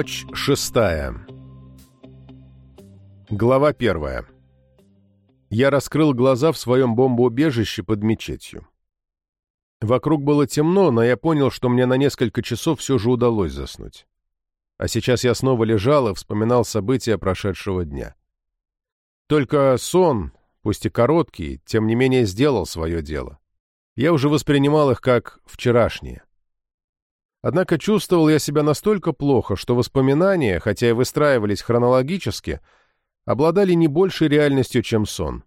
Ночь шестая. Глава первая. Я раскрыл глаза в своем бомбоубежище под мечетью. Вокруг было темно, но я понял, что мне на несколько часов все же удалось заснуть. А сейчас я снова лежал и вспоминал события прошедшего дня. Только сон, пусть и короткий, тем не менее сделал свое дело. Я уже воспринимал их как вчерашние. Однако чувствовал я себя настолько плохо, что воспоминания, хотя и выстраивались хронологически, обладали не большей реальностью, чем сон.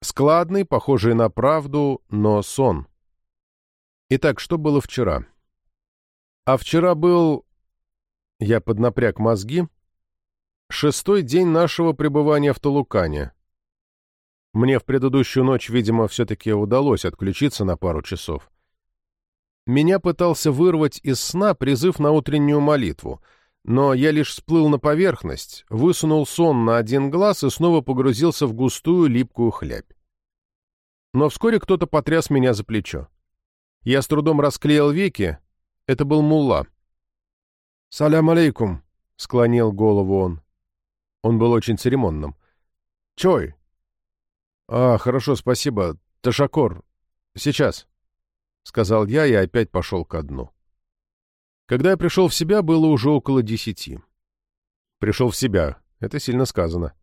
Складный, похожий на правду, но сон. Итак, что было вчера? А вчера был... Я поднапряг мозги. Шестой день нашего пребывания в Талукане. Мне в предыдущую ночь, видимо, все-таки удалось отключиться на пару часов. Меня пытался вырвать из сна призыв на утреннюю молитву, но я лишь всплыл на поверхность, высунул сон на один глаз и снова погрузился в густую липкую хлябь. Но вскоре кто-то потряс меня за плечо. Я с трудом расклеил веки. Это был мулла. «Салям алейкум», — склонил голову он. Он был очень церемонным. «Чой?» «А, хорошо, спасибо. Ташакор. Сейчас». — сказал я и опять пошел ко дну. Когда я пришел в себя, было уже около десяти. Пришел в себя. Это сильно сказано.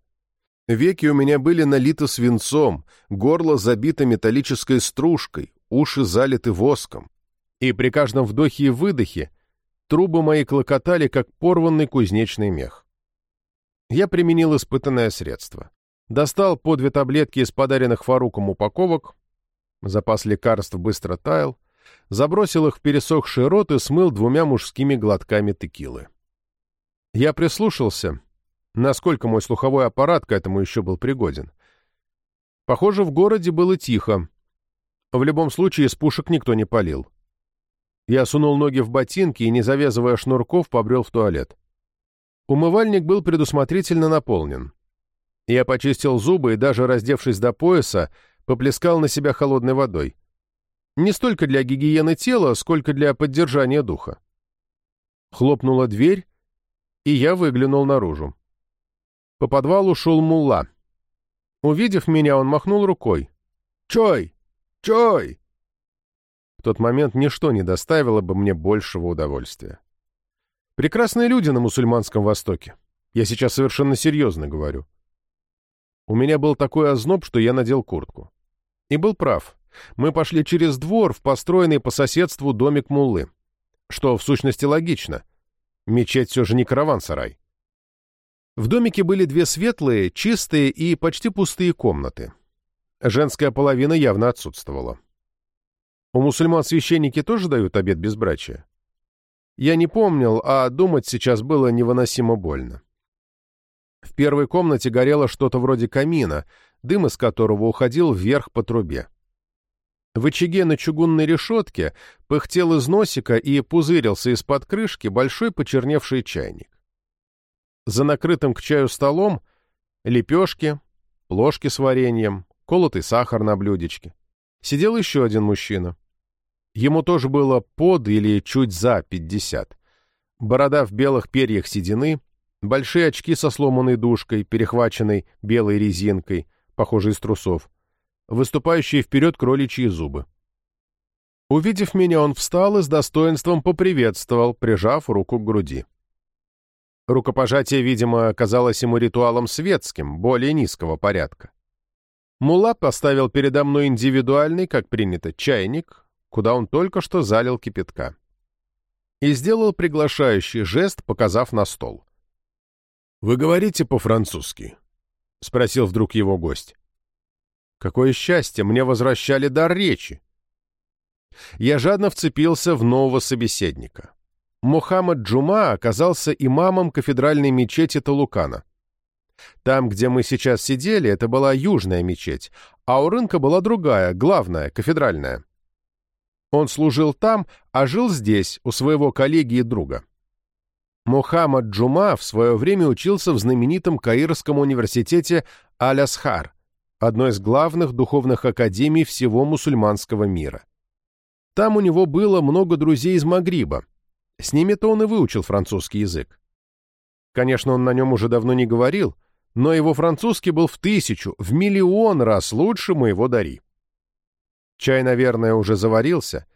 Веки у меня были налиты свинцом, горло забито металлической стружкой, уши залиты воском. И при каждом вдохе и выдохе трубы мои клокотали, как порванный кузнечный мех. Я применил испытанное средство. Достал по две таблетки из подаренных Фаруком упаковок, Запас лекарств быстро таял, забросил их в пересохший рот и смыл двумя мужскими глотками текилы. Я прислушался, насколько мой слуховой аппарат к этому еще был пригоден. Похоже, в городе было тихо. В любом случае, из пушек никто не палил. Я сунул ноги в ботинки и, не завязывая шнурков, побрел в туалет. Умывальник был предусмотрительно наполнен. Я почистил зубы и, даже раздевшись до пояса, поплескал на себя холодной водой. Не столько для гигиены тела, сколько для поддержания духа. Хлопнула дверь, и я выглянул наружу. По подвалу шел мулла. Увидев меня, он махнул рукой. «Чой! Чой!» В тот момент ничто не доставило бы мне большего удовольствия. Прекрасные люди на мусульманском Востоке. Я сейчас совершенно серьезно говорю. У меня был такой озноб, что я надел куртку. И был прав. Мы пошли через двор в построенный по соседству домик Муллы. Что, в сущности, логично. Мечеть все же не караван-сарай. В домике были две светлые, чистые и почти пустые комнаты. Женская половина явно отсутствовала. У мусульман священники тоже дают обед безбрачия? Я не помнил, а думать сейчас было невыносимо больно. В первой комнате горело что-то вроде камина, дым из которого уходил вверх по трубе. В очаге на чугунной решетке пыхтел из носика и пузырился из-под крышки большой почерневший чайник. За накрытым к чаю столом лепешки, ложки с вареньем, колотый сахар на блюдечке. Сидел еще один мужчина. Ему тоже было под или чуть за пятьдесят. Борода в белых перьях седины, большие очки со сломанной дужкой, перехваченной белой резинкой, похожий из трусов, выступающие вперед кроличьи зубы. Увидев меня, он встал и с достоинством поприветствовал, прижав руку к груди. Рукопожатие, видимо, оказалось ему ритуалом светским, более низкого порядка. Мула поставил передо мной индивидуальный, как принято, чайник, куда он только что залил кипятка. И сделал приглашающий жест, показав на стол. «Вы говорите по-французски?» — спросил вдруг его гость. «Какое счастье! Мне возвращали дар речи!» Я жадно вцепился в нового собеседника. Мухаммад Джума оказался имамом кафедральной мечети Талукана. Там, где мы сейчас сидели, это была южная мечеть, а у рынка была другая, главная, кафедральная. Он служил там, а жил здесь, у своего коллеги и друга. Мухаммад Джума в свое время учился в знаменитом Каирском университете Аль-Асхар, одной из главных духовных академий всего мусульманского мира. Там у него было много друзей из Магриба, С ними-то он и выучил французский язык. Конечно, он на нем уже давно не говорил, но его французский был в тысячу, в миллион раз лучше моего Дари. Чай, наверное, уже заварился.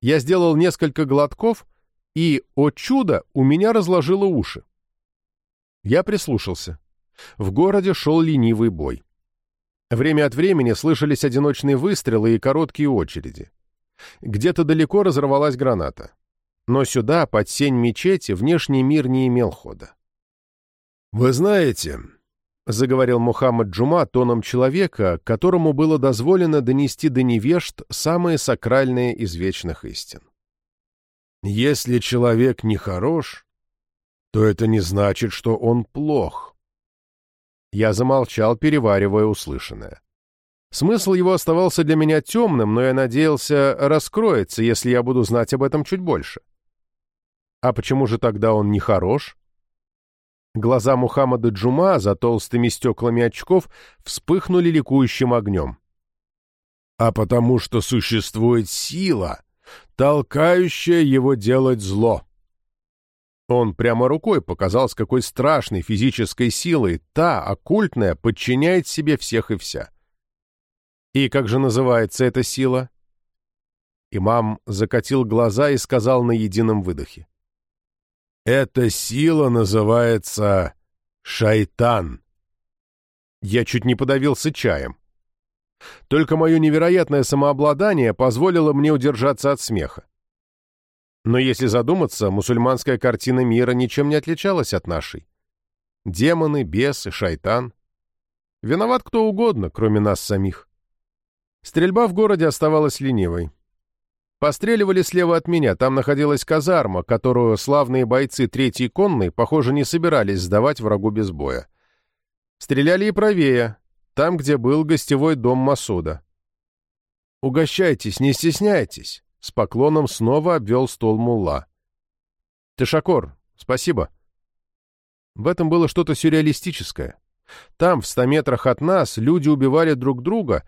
Я сделал несколько глотков, и, о чудо, у меня разложило уши. Я прислушался. В городе шел ленивый бой. Время от времени слышались одиночные выстрелы и короткие очереди. Где-то далеко разорвалась граната. Но сюда, под сень мечети, внешний мир не имел хода. «Вы знаете», — заговорил Мухаммад Джума тоном человека, которому было дозволено донести до невежд самые сакральные из вечных истин. «Если человек нехорош, то это не значит, что он плох». Я замолчал, переваривая услышанное. Смысл его оставался для меня темным, но я надеялся, раскроется, если я буду знать об этом чуть больше. А почему же тогда он не хорош? Глаза Мухаммада Джума за толстыми стеклами очков вспыхнули ликующим огнем. А потому что существует сила, толкающая его делать зло. Он прямо рукой показал, с какой страшной физической силой та, оккультная, подчиняет себе всех и вся. И как же называется эта сила? Имам закатил глаза и сказал на едином выдохе. Эта сила называется шайтан. Я чуть не подавился чаем. Только мое невероятное самообладание позволило мне удержаться от смеха. Но если задуматься, мусульманская картина мира ничем не отличалась от нашей. Демоны, бесы, шайтан. Виноват кто угодно, кроме нас самих. Стрельба в городе оставалась ленивой. Постреливали слева от меня, там находилась казарма, которую славные бойцы Третьей конной, похоже, не собирались сдавать врагу без боя. Стреляли и правее, там, где был гостевой дом Масуда. «Угощайтесь, не стесняйтесь», — с поклоном снова обвел стол мулла. «Тышакор, спасибо». В этом было что-то сюрреалистическое. Там, в ста метрах от нас, люди убивали друг друга,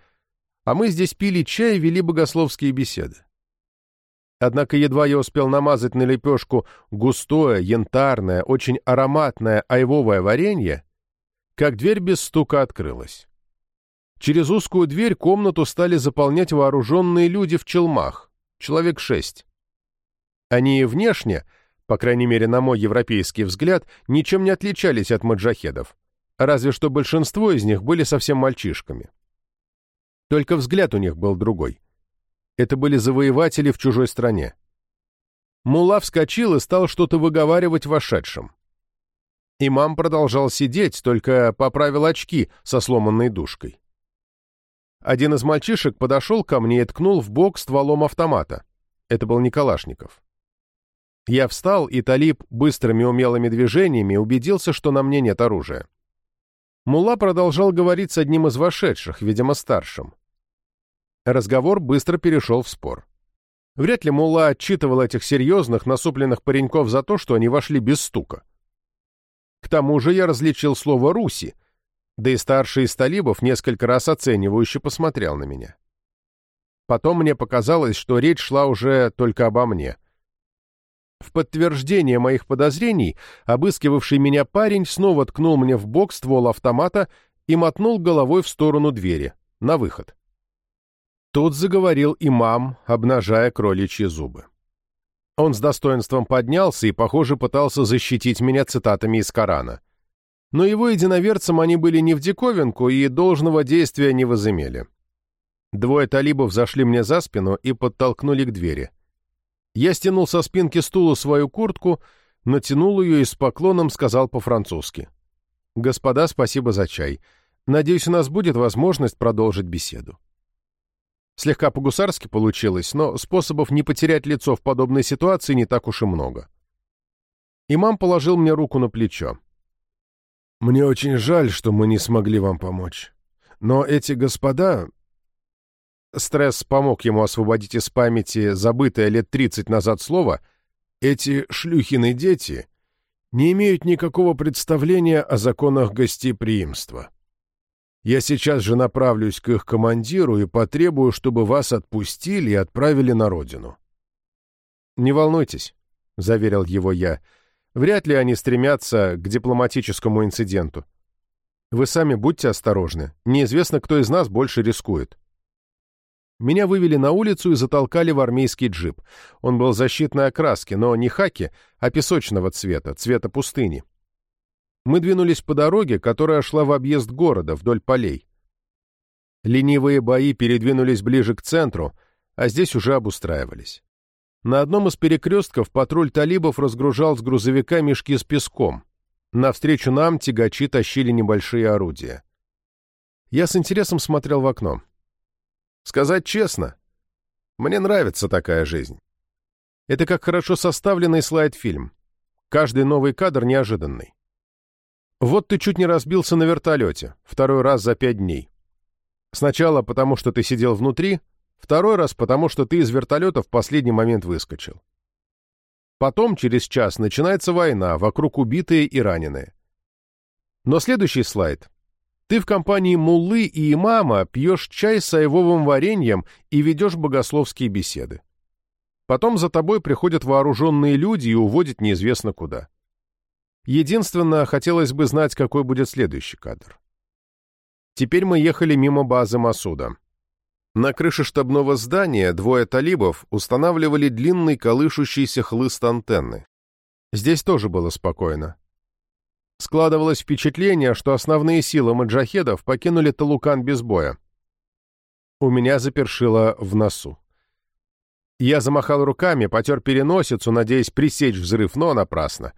а мы здесь пили чай и вели богословские беседы. Однако едва я успел намазать на лепешку густое, янтарное, очень ароматное айвовое варенье, как дверь без стука открылась. Через узкую дверь комнату стали заполнять вооруженные люди в челмах, человек шесть. Они внешне, по крайней мере на мой европейский взгляд, ничем не отличались от маджахедов, разве что большинство из них были совсем мальчишками. Только взгляд у них был другой. Это были завоеватели в чужой стране. Мулла вскочил и стал что-то выговаривать вошедшим. Имам продолжал сидеть, только поправил очки со сломанной дужкой. Один из мальчишек подошел ко мне и ткнул в бок стволом автомата. Это был Николашников. Я встал, и Талиб быстрыми умелыми движениями убедился, что на мне нет оружия. Мулла продолжал говорить с одним из вошедших, видимо, старшим. Разговор быстро перешел в спор. Вряд ли Мулла отчитывал этих серьезных, насупленных пареньков за то, что они вошли без стука. К тому же я различил слово «руси», да и старший из талибов несколько раз оценивающе посмотрел на меня. Потом мне показалось, что речь шла уже только обо мне. В подтверждение моих подозрений обыскивавший меня парень снова ткнул мне в бок ствол автомата и мотнул головой в сторону двери, на выход. Тут заговорил имам, обнажая кроличьи зубы. Он с достоинством поднялся и, похоже, пытался защитить меня цитатами из Корана. Но его единоверцам они были не в диковинку и должного действия не возымели. Двое талибов зашли мне за спину и подтолкнули к двери. Я стянул со спинки стула свою куртку, натянул ее и с поклоном сказал по-французски. «Господа, спасибо за чай. Надеюсь, у нас будет возможность продолжить беседу». Слегка по-гусарски получилось, но способов не потерять лицо в подобной ситуации не так уж и много. Имам положил мне руку на плечо. «Мне очень жаль, что мы не смогли вам помочь. Но эти господа...» Стресс помог ему освободить из памяти забытое лет тридцать назад слово «эти шлюхины дети» не имеют никакого представления о законах гостеприимства. Я сейчас же направлюсь к их командиру и потребую, чтобы вас отпустили и отправили на родину. Не волнуйтесь. — заверил его я. «Вряд ли они стремятся к дипломатическому инциденту. Вы сами будьте осторожны. Неизвестно, кто из нас больше рискует». Меня вывели на улицу и затолкали в армейский джип. Он был защитной окраски, но не хаки, а песочного цвета, цвета пустыни. Мы двинулись по дороге, которая шла в объезд города, вдоль полей. Ленивые бои передвинулись ближе к центру, а здесь уже обустраивались. На одном из перекрестков патруль талибов разгружал с грузовика мешки с песком. Навстречу нам тягачи тащили небольшие орудия. Я с интересом смотрел в окно. Сказать честно, мне нравится такая жизнь. Это как хорошо составленный слайд-фильм. Каждый новый кадр неожиданный. Вот ты чуть не разбился на вертолете, второй раз за пять дней. Сначала потому, что ты сидел внутри, второй раз потому, что ты из вертолета в последний момент выскочил. Потом, через час, начинается война, вокруг убитые и раненые. Но следующий слайд ты в компании муллы и имама пьешь чай с айвовым вареньем и ведешь богословские беседы. Потом за тобой приходят вооруженные люди и уводят неизвестно куда. Единственное, хотелось бы знать, какой будет следующий кадр. Теперь мы ехали мимо базы Масуда. На крыше штабного здания двое талибов устанавливали длинный колышущийся хлыст антенны. Здесь тоже было спокойно. Складывалось впечатление, что основные силы маджахедов покинули Талукан без боя. У меня запершило в носу. Я замахал руками, потер переносицу, надеясь пресечь взрыв, но напрасно.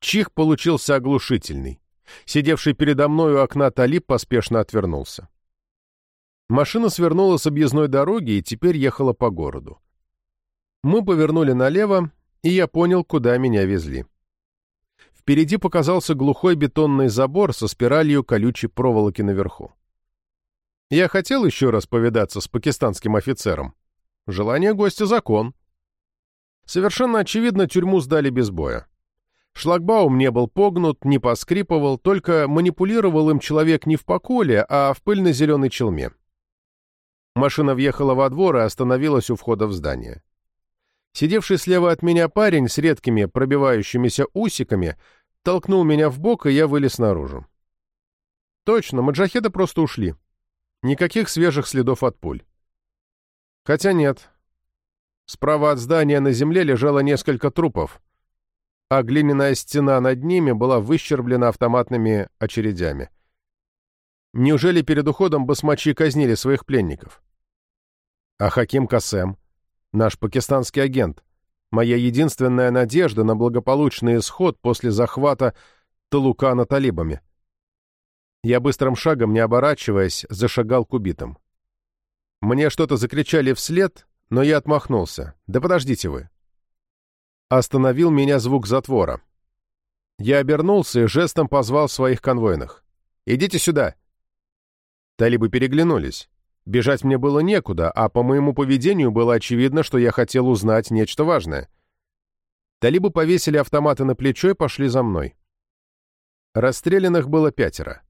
Чих получился оглушительный. Сидевший передо мной у окна Талиб поспешно отвернулся. Машина свернула с объездной дороги и теперь ехала по городу. Мы повернули налево, и я понял, куда меня везли. Впереди показался глухой бетонный забор со спиралью колючей проволоки наверху. Я хотел еще раз повидаться с пакистанским офицером. Желание гостя — закон. Совершенно очевидно, тюрьму сдали без боя. Шлагбаум не был погнут, не поскрипывал, только манипулировал им человек не в поколе, а в пыльно-зеленой челме. Машина въехала во двор и остановилась у входа в здание. Сидевший слева от меня парень с редкими пробивающимися усиками толкнул меня в бок, и я вылез наружу. Точно, маджахеды просто ушли. Никаких свежих следов от пуль. Хотя нет. Справа от здания на земле лежало несколько трупов, а глиняная стена над ними была выщерблена автоматными очередями. Неужели перед уходом басмачи казнили своих пленников? А Хаким Касем? наш пакистанский агент, моя единственная надежда на благополучный исход после захвата Талукана талибами. Я быстрым шагом, не оборачиваясь, зашагал к убитым. Мне что-то закричали вслед, но я отмахнулся. «Да подождите вы!» Остановил меня звук затвора. Я обернулся и жестом позвал своих конвойных. «Идите сюда!» Талибы переглянулись. Бежать мне было некуда, а по моему поведению было очевидно, что я хотел узнать нечто важное. Талибы повесили автоматы на плечо и пошли за мной. Расстрелянных было пятеро.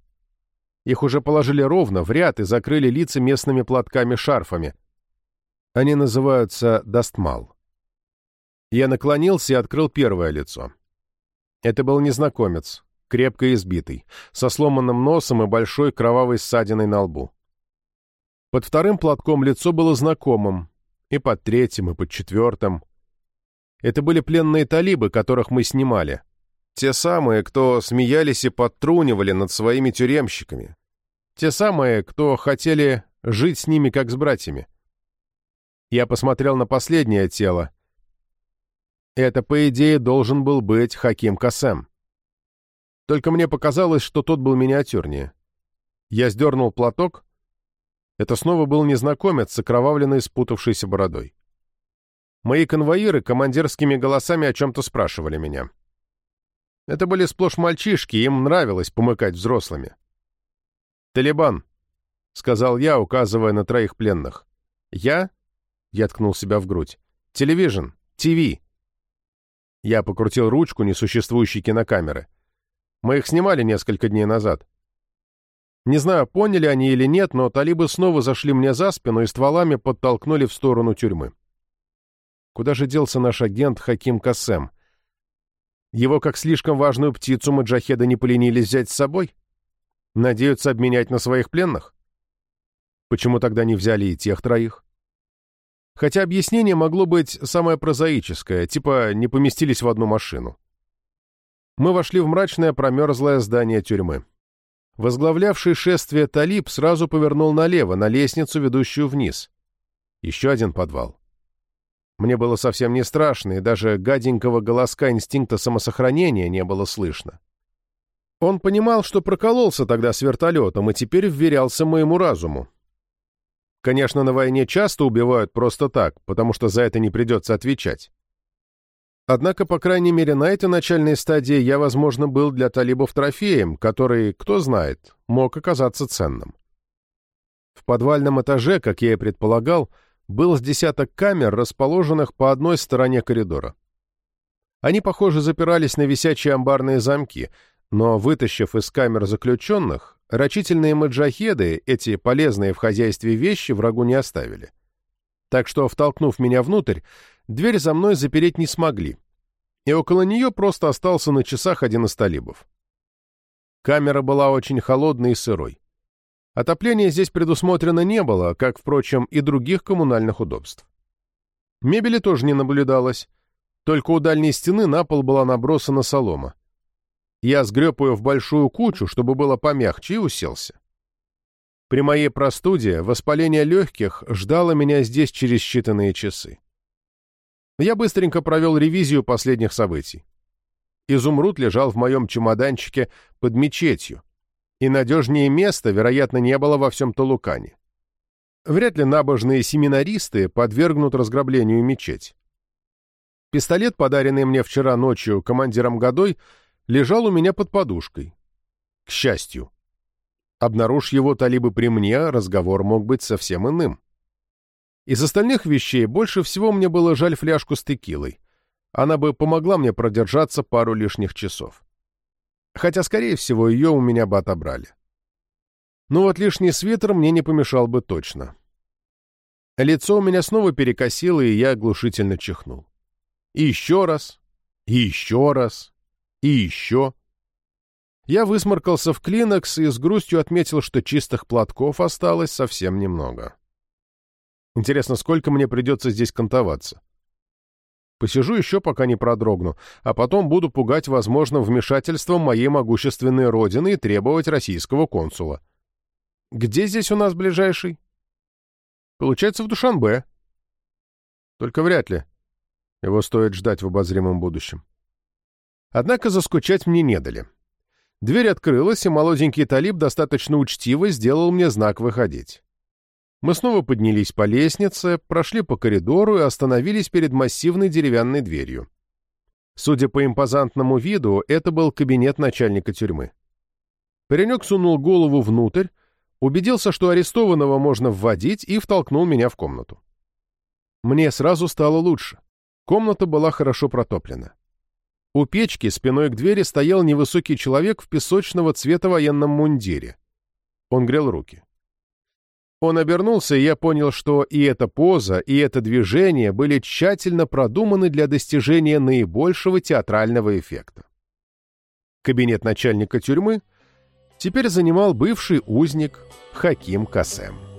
Их уже положили ровно, в ряд, и закрыли лица местными платками-шарфами. Они называются «дастмал». Я наклонился и открыл первое лицо. Это был незнакомец, крепко избитый, со сломанным носом и большой кровавой ссадиной на лбу. Под вторым платком лицо было знакомым, и под третьим, и под четвертым. Это были пленные талибы, которых мы снимали. Те самые, кто смеялись и подтрунивали над своими тюремщиками. Те самые, кто хотели жить с ними, как с братьями. Я посмотрел на последнее тело. Это, по идее, должен был быть Хаким Касем. Только мне показалось, что тот был миниатюрнее. Я сдернул платок, это снова был незнакомец с окровавленной спутавшейся бородой. Мои конвоиры командирскими голосами о чем-то спрашивали меня. Это были сплошь мальчишки, им нравилось помыкать взрослыми. «Талибан», — сказал я, указывая на троих пленных. «Я?» — я ткнул себя в грудь. «Телевижн, ТВ». Я покрутил ручку несуществующей кинокамеры. Мы их снимали несколько дней назад. Не знаю, поняли они или нет, но талибы снова зашли мне за спину и стволами подтолкнули в сторону тюрьмы. Куда же делся наш агент Хаким Касем? Его, как слишком важную птицу, маджахеды не поленились взять с собой? Надеются обменять на своих пленных? Почему тогда не взяли и тех троих? Хотя объяснение могло быть самое прозаическое, типа не поместились в одну машину. Мы вошли в мрачное промерзлое здание тюрьмы. Возглавлявший шествие Талиб сразу повернул налево, на лестницу, ведущую вниз. Еще один подвал. Мне было совсем не страшно, и даже гаденького голоска инстинкта самосохранения не было слышно. Он понимал, что прокололся тогда с вертолетом, и теперь вверялся моему разуму. Конечно, на войне часто убивают просто так, потому что за это не придется отвечать. Однако, по крайней мере, на этой начальной стадии я, возможно, был для талибов трофеем, который, кто знает, мог оказаться ценным. В подвальном этаже, как я и предполагал, был с десяток камер, расположенных по одной стороне коридора. Они, похоже, запирались на висячие амбарные замки, но, вытащив из камер заключенных, рачительные маджахеды эти полезные в хозяйстве вещи врагу не оставили. Так что, втолкнув меня внутрь, дверь за мной запереть не смогли, и около нее просто остался на часах один из талибов. Камера была очень холодной и сырой. Отопления здесь предусмотрено не было, как, впрочем, и других коммунальных удобств. Мебели тоже не наблюдалось, только у дальней стены на пол была набросана солома. Я сгреб ее в большую кучу, чтобы было помягче, и уселся. При моей простуде воспаление легких ждало меня здесь через считанные часы. Я быстренько провел ревизию последних событий. Изумруд лежал в моем чемоданчике под мечетью, и надежнее места, вероятно, не было во всем Толукане. Вряд ли набожные семинаристы подвергнут разграблению мечеть. Пистолет, подаренный мне вчера ночью командиром Годой, лежал у меня под подушкой. К счастью. Обнаружь его талибы при мне, разговор мог быть совсем иным. Из остальных вещей больше всего мне было жаль фляжку с текилой. Она бы помогла мне продержаться пару лишних часов. Хотя, скорее всего, ее у меня бы отобрали. Но вот лишний свитер мне не помешал бы точно. Лицо у меня снова перекосило, и я оглушительно чихнул. И еще раз, и еще раз, и еще. Я высморкался в клинокс и с грустью отметил, что чистых платков осталось совсем немного. Интересно, сколько мне придется здесь кантоваться? Посижу еще, пока не продрогну, а потом буду пугать возможным вмешательством моей могущественной родины и требовать российского консула. Где здесь у нас ближайший? Получается, в Душанбе. Только вряд ли. Его стоит ждать в обозримом будущем. Однако заскучать мне не дали. Дверь открылась, и молоденький талиб достаточно учтиво сделал мне знак выходить. Мы снова поднялись по лестнице, прошли по коридору и остановились перед массивной деревянной дверью. Судя по импозантному виду, это был кабинет начальника тюрьмы. Паренек сунул голову внутрь, убедился, что арестованного можно вводить, и втолкнул меня в комнату. Мне сразу стало лучше. Комната была хорошо протоплена. У печки спиной к двери стоял невысокий человек в песочного цвета военном мундире. Он грел руки. Он обернулся, и я понял, что и эта поза, и это движение были тщательно продуманы для достижения наибольшего театрального эффекта. Кабинет начальника тюрьмы теперь занимал бывший узник Хаким Касем.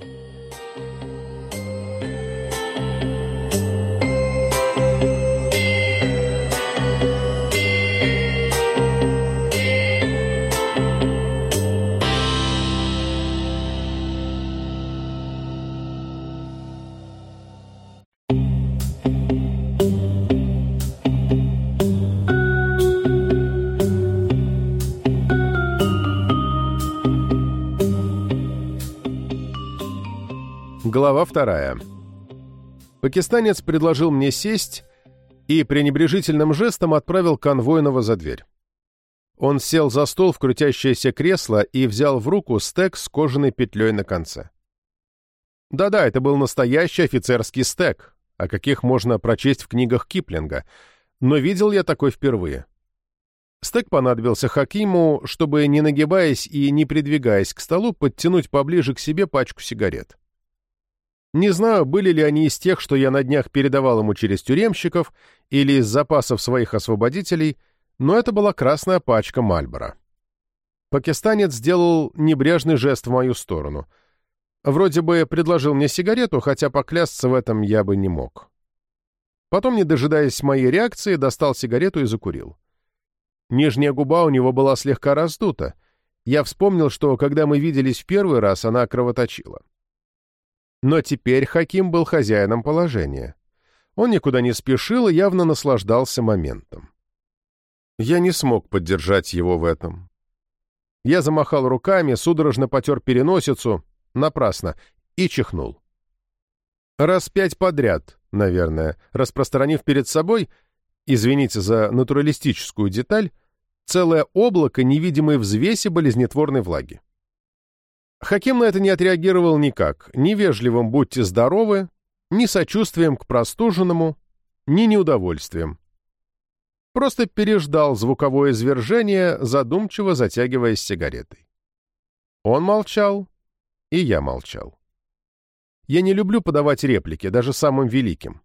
Глава вторая. Пакистанец предложил мне сесть и пренебрежительным жестом отправил конвойного за дверь. Он сел за стол в крутящееся кресло и взял в руку стек с кожаной петлей на конце. Да-да, это был настоящий офицерский стек, о каких можно прочесть в книгах Киплинга, но видел я такой впервые. Стек понадобился Хакиму, чтобы, не нагибаясь и не придвигаясь к столу, подтянуть поближе к себе пачку сигарет. Не знаю, были ли они из тех, что я на днях передавал ему через тюремщиков, или из запасов своих освободителей, но это была красная пачка Мальбора. Пакистанец сделал небрежный жест в мою сторону. Вроде бы предложил мне сигарету, хотя поклясться в этом я бы не мог. Потом, не дожидаясь моей реакции, достал сигарету и закурил. Нижняя губа у него была слегка раздута. Я вспомнил, что, когда мы виделись в первый раз, она кровоточила. Но теперь Хаким был хозяином положения. Он никуда не спешил и явно наслаждался моментом. Я не смог поддержать его в этом. Я замахал руками, судорожно потер переносицу, напрасно, и чихнул. Раз пять подряд, наверное, распространив перед собой, извините за натуралистическую деталь, целое облако невидимой взвеси болезнетворной влаги. Хаким на это не отреагировал никак, ни вежливым «будьте здоровы», ни сочувствием к простуженному, ни неудовольствием. Просто переждал звуковое извержение, задумчиво затягиваясь сигаретой. Он молчал, и я молчал. Я не люблю подавать реплики, даже самым великим.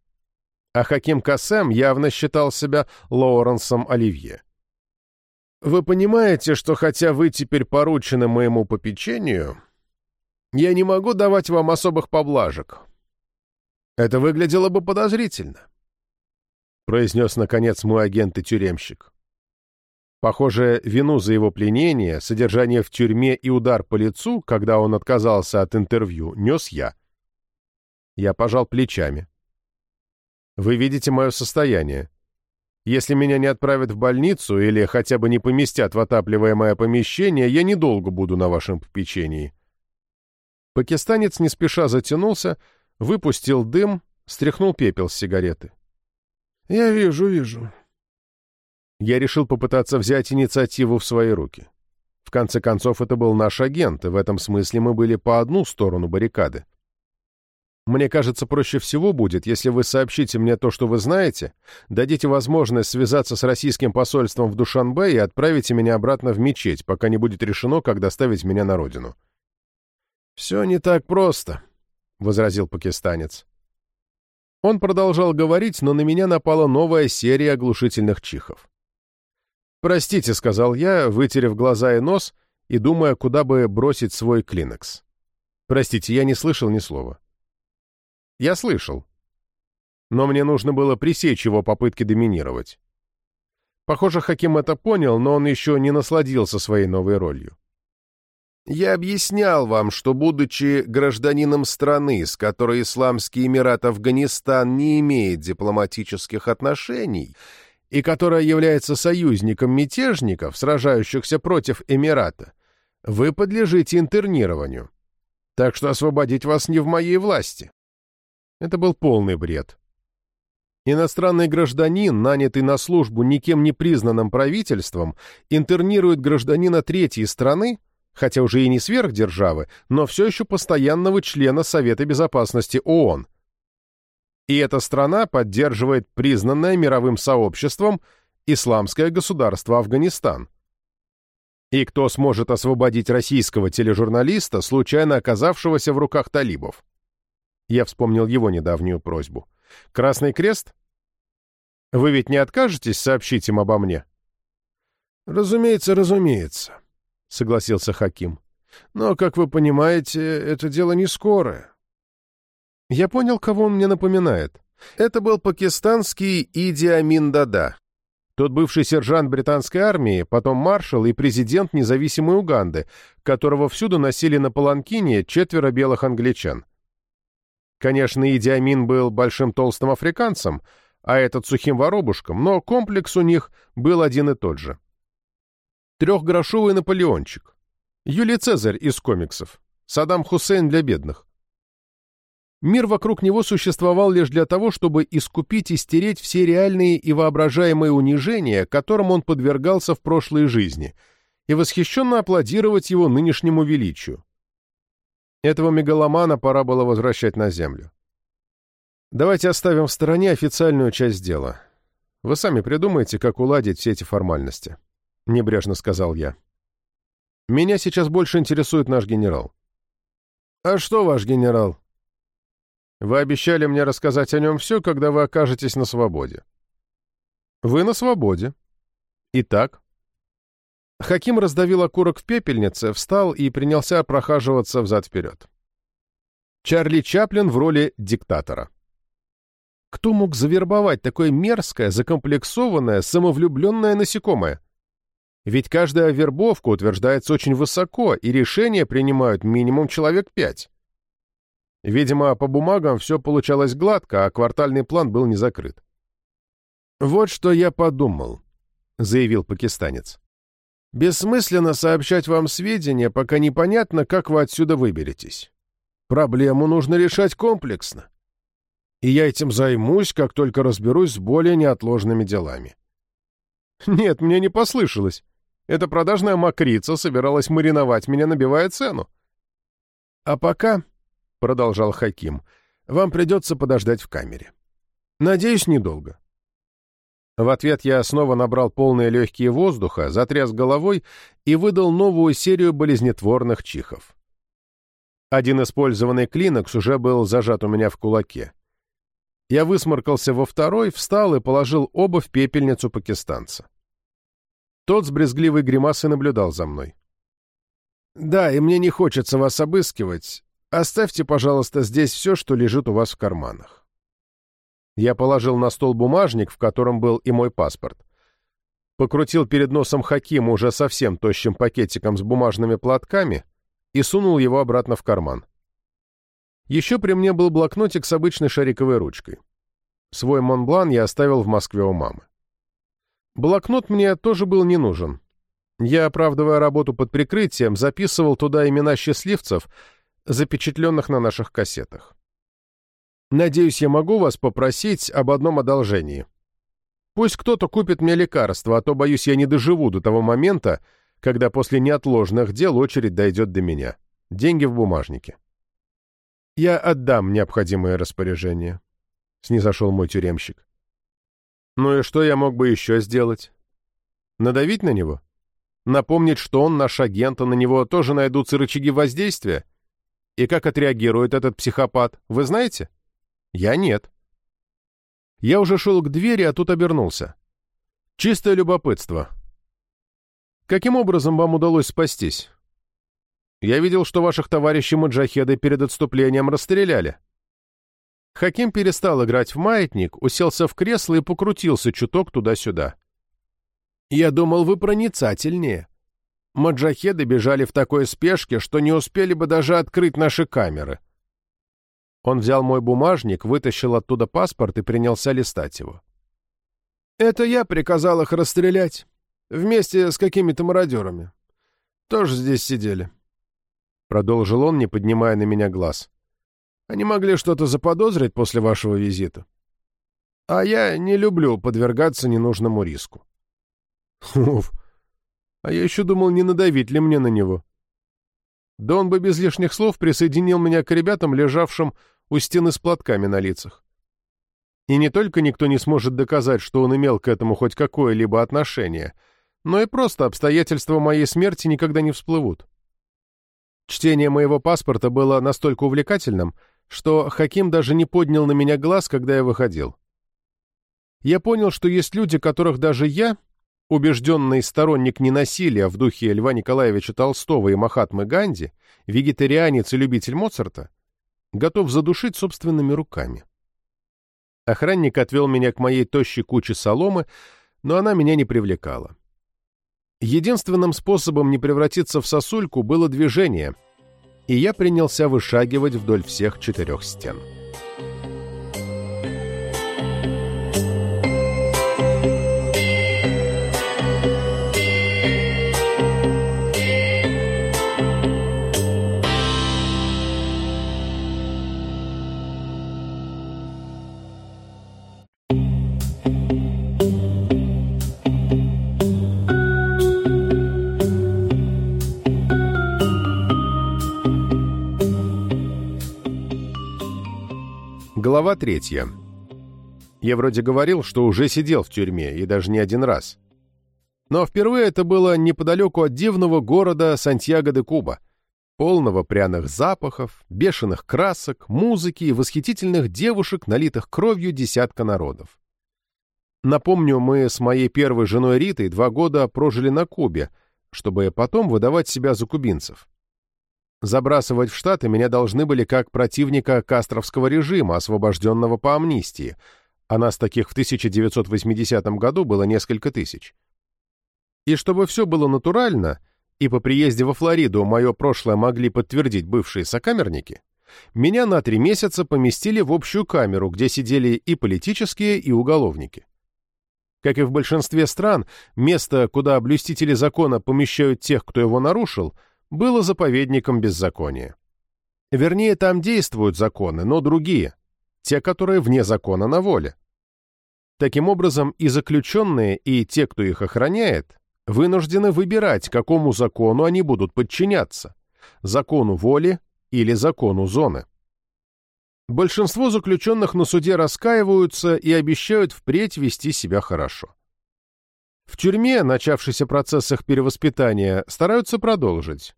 А Хаким Касем явно считал себя Лоуренсом Оливье. Вы понимаете, что хотя вы теперь поручены моему попечению, я не могу давать вам особых поблажек. Это выглядело бы подозрительно произнес, наконец, мой агент и тюремщик. Похоже, вину за его пленение, содержание в тюрьме и удар по лицу, когда он отказался от интервью, нес я. Я пожал плечами. Вы видите мое состояние. Если меня не отправят в больницу или хотя бы не поместят в отапливаемое помещение, я недолго буду на вашем попечении. Пакистанец не спеша затянулся, выпустил дым, стряхнул пепел с сигареты. «Я вижу, вижу». Я решил попытаться взять инициативу в свои руки. В конце концов, это был наш агент, и в этом смысле мы были по одну сторону баррикады. Мне кажется, проще всего будет, если вы сообщите мне то, что вы знаете, дадите возможность связаться с российским посольством в Душанбе и отправите меня обратно в мечеть, пока не будет решено, как доставить меня на родину. «Все не так просто», — возразил пакистанец. Он продолжал говорить, но на меня напала новая серия оглушительных чихов. «Простите», — сказал я, вытерев глаза и нос и думая, куда бы бросить свой клинекс. «Простите, я не слышал ни слова». «Я слышал. Но мне нужно было пресечь его попытки доминировать». Похоже, Хаким это понял, но он еще не насладился своей новой ролью. Я объяснял вам, что, будучи гражданином страны, с которой Исламский Эмират Афганистан не имеет дипломатических отношений, и которая является союзником мятежников, сражающихся против Эмирата, вы подлежите интернированию. Так что освободить вас не в моей власти. Это был полный бред. Иностранный гражданин, нанятый на службу никем не признанным правительством, интернирует гражданина третьей страны, хотя уже и не сверхдержавы, но все еще постоянного члена Совета Безопасности ООН. И эта страна поддерживает признанное мировым сообществом Исламское государство Афганистан. И кто сможет освободить российского тележурналиста, случайно оказавшегося в руках талибов? Я вспомнил его недавнюю просьбу. «Красный крест? Вы ведь не откажетесь сообщить им обо мне?» «Разумеется, разумеется», — согласился Хаким. «Но, как вы понимаете, это дело не скорое». Я понял, кого он мне напоминает. Это был пакистанский Иди Амин Дада. Тот бывший сержант британской армии, потом маршал и президент независимой Уганды, которого всюду носили на паланкине четверо белых англичан. Конечно, Иди Амин был большим толстым африканцем, а этот сухим воробушком, но комплекс у них был один и тот же трехгрошовый Наполеончик, Юлий Цезарь из комиксов, Саддам Хусейн для бедных. Мир вокруг него существовал лишь для того, чтобы искупить и стереть все реальные и воображаемые унижения, которым он подвергался в прошлой жизни, и восхищенно аплодировать его нынешнему величию. Этого мегаломана пора было возвращать на землю. Давайте оставим в стороне официальную часть дела. Вы сами придумаете, как уладить все эти формальности небрежно сказал я. Меня сейчас больше интересует наш генерал. А что ваш генерал? Вы обещали мне рассказать о нем все, когда вы окажетесь на свободе. Вы на свободе. Итак, Хаким раздавил окурок в пепельнице, встал и принялся прохаживаться взад-вперед. Чарли Чаплин в роли диктатора. Кто мог завербовать такое мерзкое, закомплексованное, самовлюбленное насекомое? Ведь каждая вербовка утверждается очень высоко, и решения принимают минимум человек пять. Видимо, по бумагам все получалось гладко, а квартальный план был не закрыт. «Вот что я подумал», — заявил пакистанец. «Бессмысленно сообщать вам сведения, пока непонятно, как вы отсюда выберетесь. Проблему нужно решать комплексно. И я этим займусь, как только разберусь с более неотложными делами». «Нет, мне не послышалось. Эта продажная мокрица собиралась мариновать меня, набивая цену. А пока, — продолжал Хаким, — вам придется подождать в камере. Надеюсь, недолго. В ответ я снова набрал полные легкие воздуха, затряс головой и выдал новую серию болезнетворных чихов. Один использованный клинокс уже был зажат у меня в кулаке. Я высморкался во второй, встал и положил оба в пепельницу пакистанца. Тот с брезгливой гримасой наблюдал за мной. «Да, и мне не хочется вас обыскивать. Оставьте, пожалуйста, здесь все, что лежит у вас в карманах». Я положил на стол бумажник, в котором был и мой паспорт. Покрутил перед носом Хакима уже совсем тощим пакетиком с бумажными платками и сунул его обратно в карман. Еще при мне был блокнотик с обычной шариковой ручкой. Свой Монблан я оставил в Москве у мамы. Блокнот мне тоже был не нужен. Я, оправдывая работу под прикрытием, записывал туда имена счастливцев, запечатленных на наших кассетах. Надеюсь, я могу вас попросить об одном одолжении. Пусть кто-то купит мне лекарство, а то, боюсь, я не доживу до того момента, когда после неотложных дел очередь дойдет до меня. Деньги в бумажнике. Я отдам необходимое распоряжение. Снизошел мой тюремщик. Ну и что я мог бы еще сделать? Надавить на него? Напомнить, что он наш агент, а на него тоже найдутся рычаги воздействия? И как отреагирует этот психопат, вы знаете? Я нет. Я уже шел к двери, а тут обернулся. Чистое любопытство. Каким образом вам удалось спастись? Я видел, что ваших товарищей маджахеды перед отступлением расстреляли. Хаким перестал играть в маятник, уселся в кресло и покрутился чуток туда-сюда. «Я думал, вы проницательнее. Маджахеды бежали в такой спешке, что не успели бы даже открыть наши камеры». Он взял мой бумажник, вытащил оттуда паспорт и принялся листать его. «Это я приказал их расстрелять. Вместе с какими-то мародерами. Тоже здесь сидели». Продолжил он, не поднимая на меня глаз. Они могли что-то заподозрить после вашего визита. А я не люблю подвергаться ненужному риску. Уф. А я еще думал, не надавить ли мне на него. Да он бы без лишних слов присоединил меня к ребятам, лежавшим у стены с платками на лицах. И не только никто не сможет доказать, что он имел к этому хоть какое-либо отношение, но и просто обстоятельства моей смерти никогда не всплывут. Чтение моего паспорта было настолько увлекательным, что Хаким даже не поднял на меня глаз, когда я выходил. Я понял, что есть люди, которых даже я, убежденный сторонник ненасилия в духе Льва Николаевича Толстого и Махатмы Ганди, вегетарианец и любитель Моцарта, готов задушить собственными руками. Охранник отвел меня к моей тощей куче соломы, но она меня не привлекала. Единственным способом не превратиться в сосульку было движение — и я принялся вышагивать вдоль всех четырех стен. Глава третья. Я вроде говорил, что уже сидел в тюрьме, и даже не один раз. Но впервые это было неподалеку от дивного города Сантьяго-де-Куба, полного пряных запахов, бешеных красок, музыки и восхитительных девушек, налитых кровью десятка народов. Напомню, мы с моей первой женой Ритой два года прожили на Кубе, чтобы потом выдавать себя за кубинцев. Забрасывать в Штаты меня должны были как противника кастровского режима, освобожденного по амнистии, а нас таких в 1980 году было несколько тысяч. И чтобы все было натурально, и по приезде во Флориду мое прошлое могли подтвердить бывшие сокамерники, меня на три месяца поместили в общую камеру, где сидели и политические, и уголовники. Как и в большинстве стран, место, куда блюстители закона помещают тех, кто его нарушил – было заповедником беззакония. Вернее, там действуют законы, но другие, те, которые вне закона на воле. Таким образом, и заключенные, и те, кто их охраняет, вынуждены выбирать, какому закону они будут подчиняться – закону воли или закону зоны. Большинство заключенных на суде раскаиваются и обещают впредь вести себя хорошо. В тюрьме, начавшийся процесс их перевоспитания, стараются продолжить.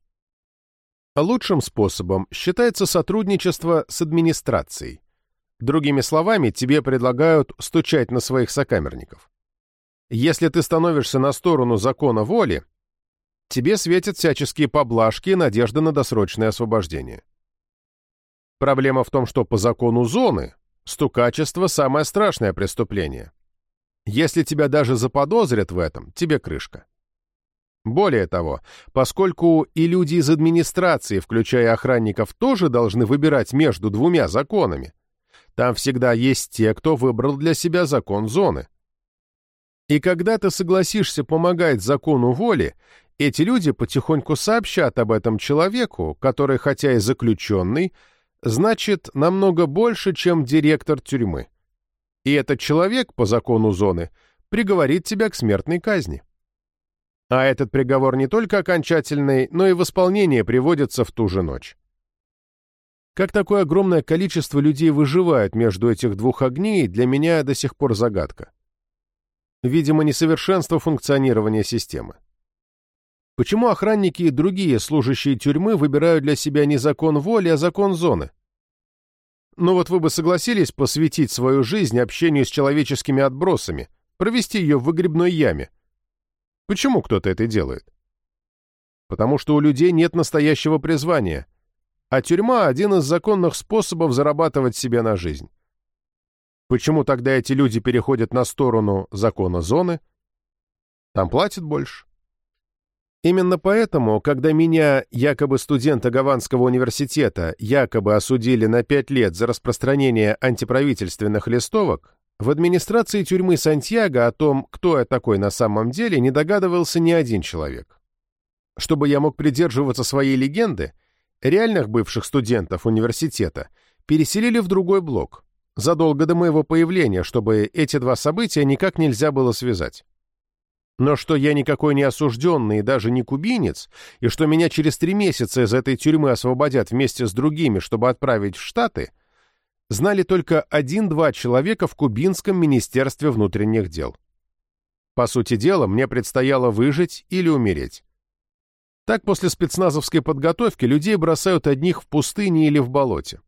Лучшим способом считается сотрудничество с администрацией. Другими словами, тебе предлагают стучать на своих сокамерников. Если ты становишься на сторону закона воли, тебе светят всяческие поблажки и надежда на досрочное освобождение. Проблема в том, что по закону зоны стукачество – самое страшное преступление. Если тебя даже заподозрят в этом, тебе крышка. Более того, поскольку и люди из администрации, включая охранников, тоже должны выбирать между двумя законами, там всегда есть те, кто выбрал для себя закон зоны. И когда ты согласишься помогать закону воли, эти люди потихоньку сообщат об этом человеку, который, хотя и заключенный, значит намного больше, чем директор тюрьмы. И этот человек, по закону зоны, приговорит тебя к смертной казни. А этот приговор не только окончательный, но и в исполнение приводится в ту же ночь. Как такое огромное количество людей выживает между этих двух огней, для меня до сих пор загадка. Видимо, несовершенство функционирования системы. Почему охранники и другие служащие тюрьмы выбирают для себя не закон воли, а закон зоны? Ну вот вы бы согласились посвятить свою жизнь общению с человеческими отбросами, провести ее в выгребной яме, Почему кто-то это делает? Потому что у людей нет настоящего призвания, а тюрьма – один из законных способов зарабатывать себе на жизнь. Почему тогда эти люди переходят на сторону закона зоны? Там платят больше. Именно поэтому, когда меня, якобы студента Гаванского университета, якобы осудили на пять лет за распространение антиправительственных листовок, в администрации тюрьмы Сантьяго о том, кто я такой на самом деле, не догадывался ни один человек. Чтобы я мог придерживаться своей легенды, реальных бывших студентов университета переселили в другой блок, задолго до моего появления, чтобы эти два события никак нельзя было связать. Но что я никакой не осужденный и даже не кубинец, и что меня через три месяца из этой тюрьмы освободят вместе с другими, чтобы отправить в Штаты – знали только один-два человека в Кубинском министерстве внутренних дел. По сути дела, мне предстояло выжить или умереть. Так после спецназовской подготовки людей бросают одних в пустыне или в болоте.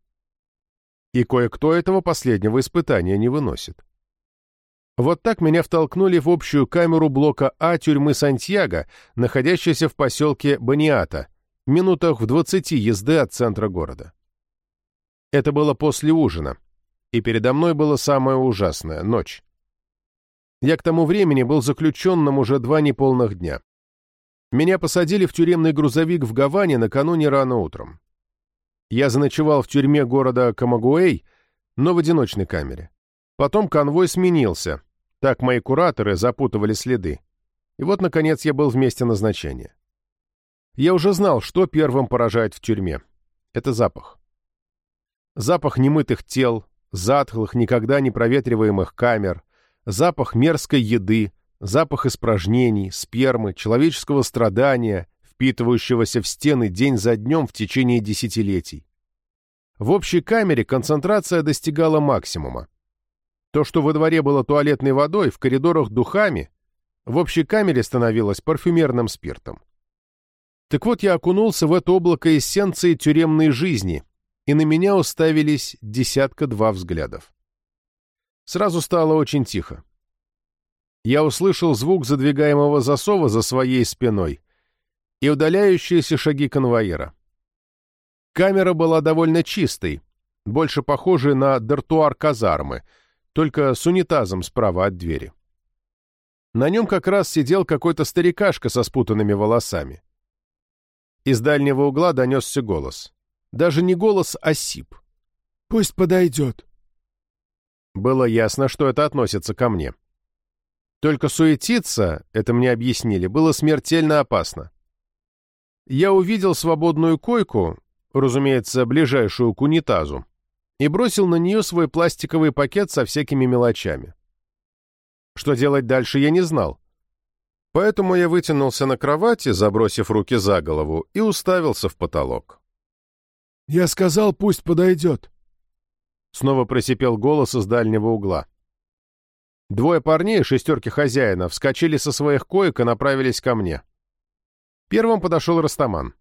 И кое-кто этого последнего испытания не выносит. Вот так меня втолкнули в общую камеру блока А тюрьмы Сантьяго, находящейся в поселке Баниата, минутах в 20 езды от центра города. Это было после ужина, и передо мной было самое ужасное — ночь. Я к тому времени был заключенным уже два неполных дня. Меня посадили в тюремный грузовик в Гаване накануне рано утром. Я заночевал в тюрьме города Камагуэй, но в одиночной камере. Потом конвой сменился. Так мои кураторы запутывали следы. И вот, наконец, я был в месте назначения. Я уже знал, что первым поражает в тюрьме. Это запах. Запах немытых тел, затхлых, никогда не проветриваемых камер, запах мерзкой еды, запах испражнений, спермы, человеческого страдания, впитывающегося в стены день за днем в течение десятилетий. В общей камере концентрация достигала максимума. То, что во дворе было туалетной водой, в коридорах духами, в общей камере становилось парфюмерным спиртом. Так вот, я окунулся в это облако эссенции тюремной жизни, и на меня уставились десятка-два взглядов. Сразу стало очень тихо. Я услышал звук задвигаемого засова за своей спиной и удаляющиеся шаги конвоира. Камера была довольно чистой, больше похожей на дартуар казармы, только с унитазом справа от двери. На нем как раз сидел какой-то старикашка со спутанными волосами. Из дальнего угла донесся голос. Даже не голос, а сип. «Пусть подойдет». Было ясно, что это относится ко мне. Только суетиться, это мне объяснили, было смертельно опасно. Я увидел свободную койку, разумеется, ближайшую к унитазу, и бросил на нее свой пластиковый пакет со всякими мелочами. Что делать дальше, я не знал. Поэтому я вытянулся на кровати, забросив руки за голову, и уставился в потолок. «Я сказал, пусть подойдет», — снова просипел голос из дальнего угла. Двое парней, шестерки хозяина, вскочили со своих коек и направились ко мне. Первым подошел Растаман.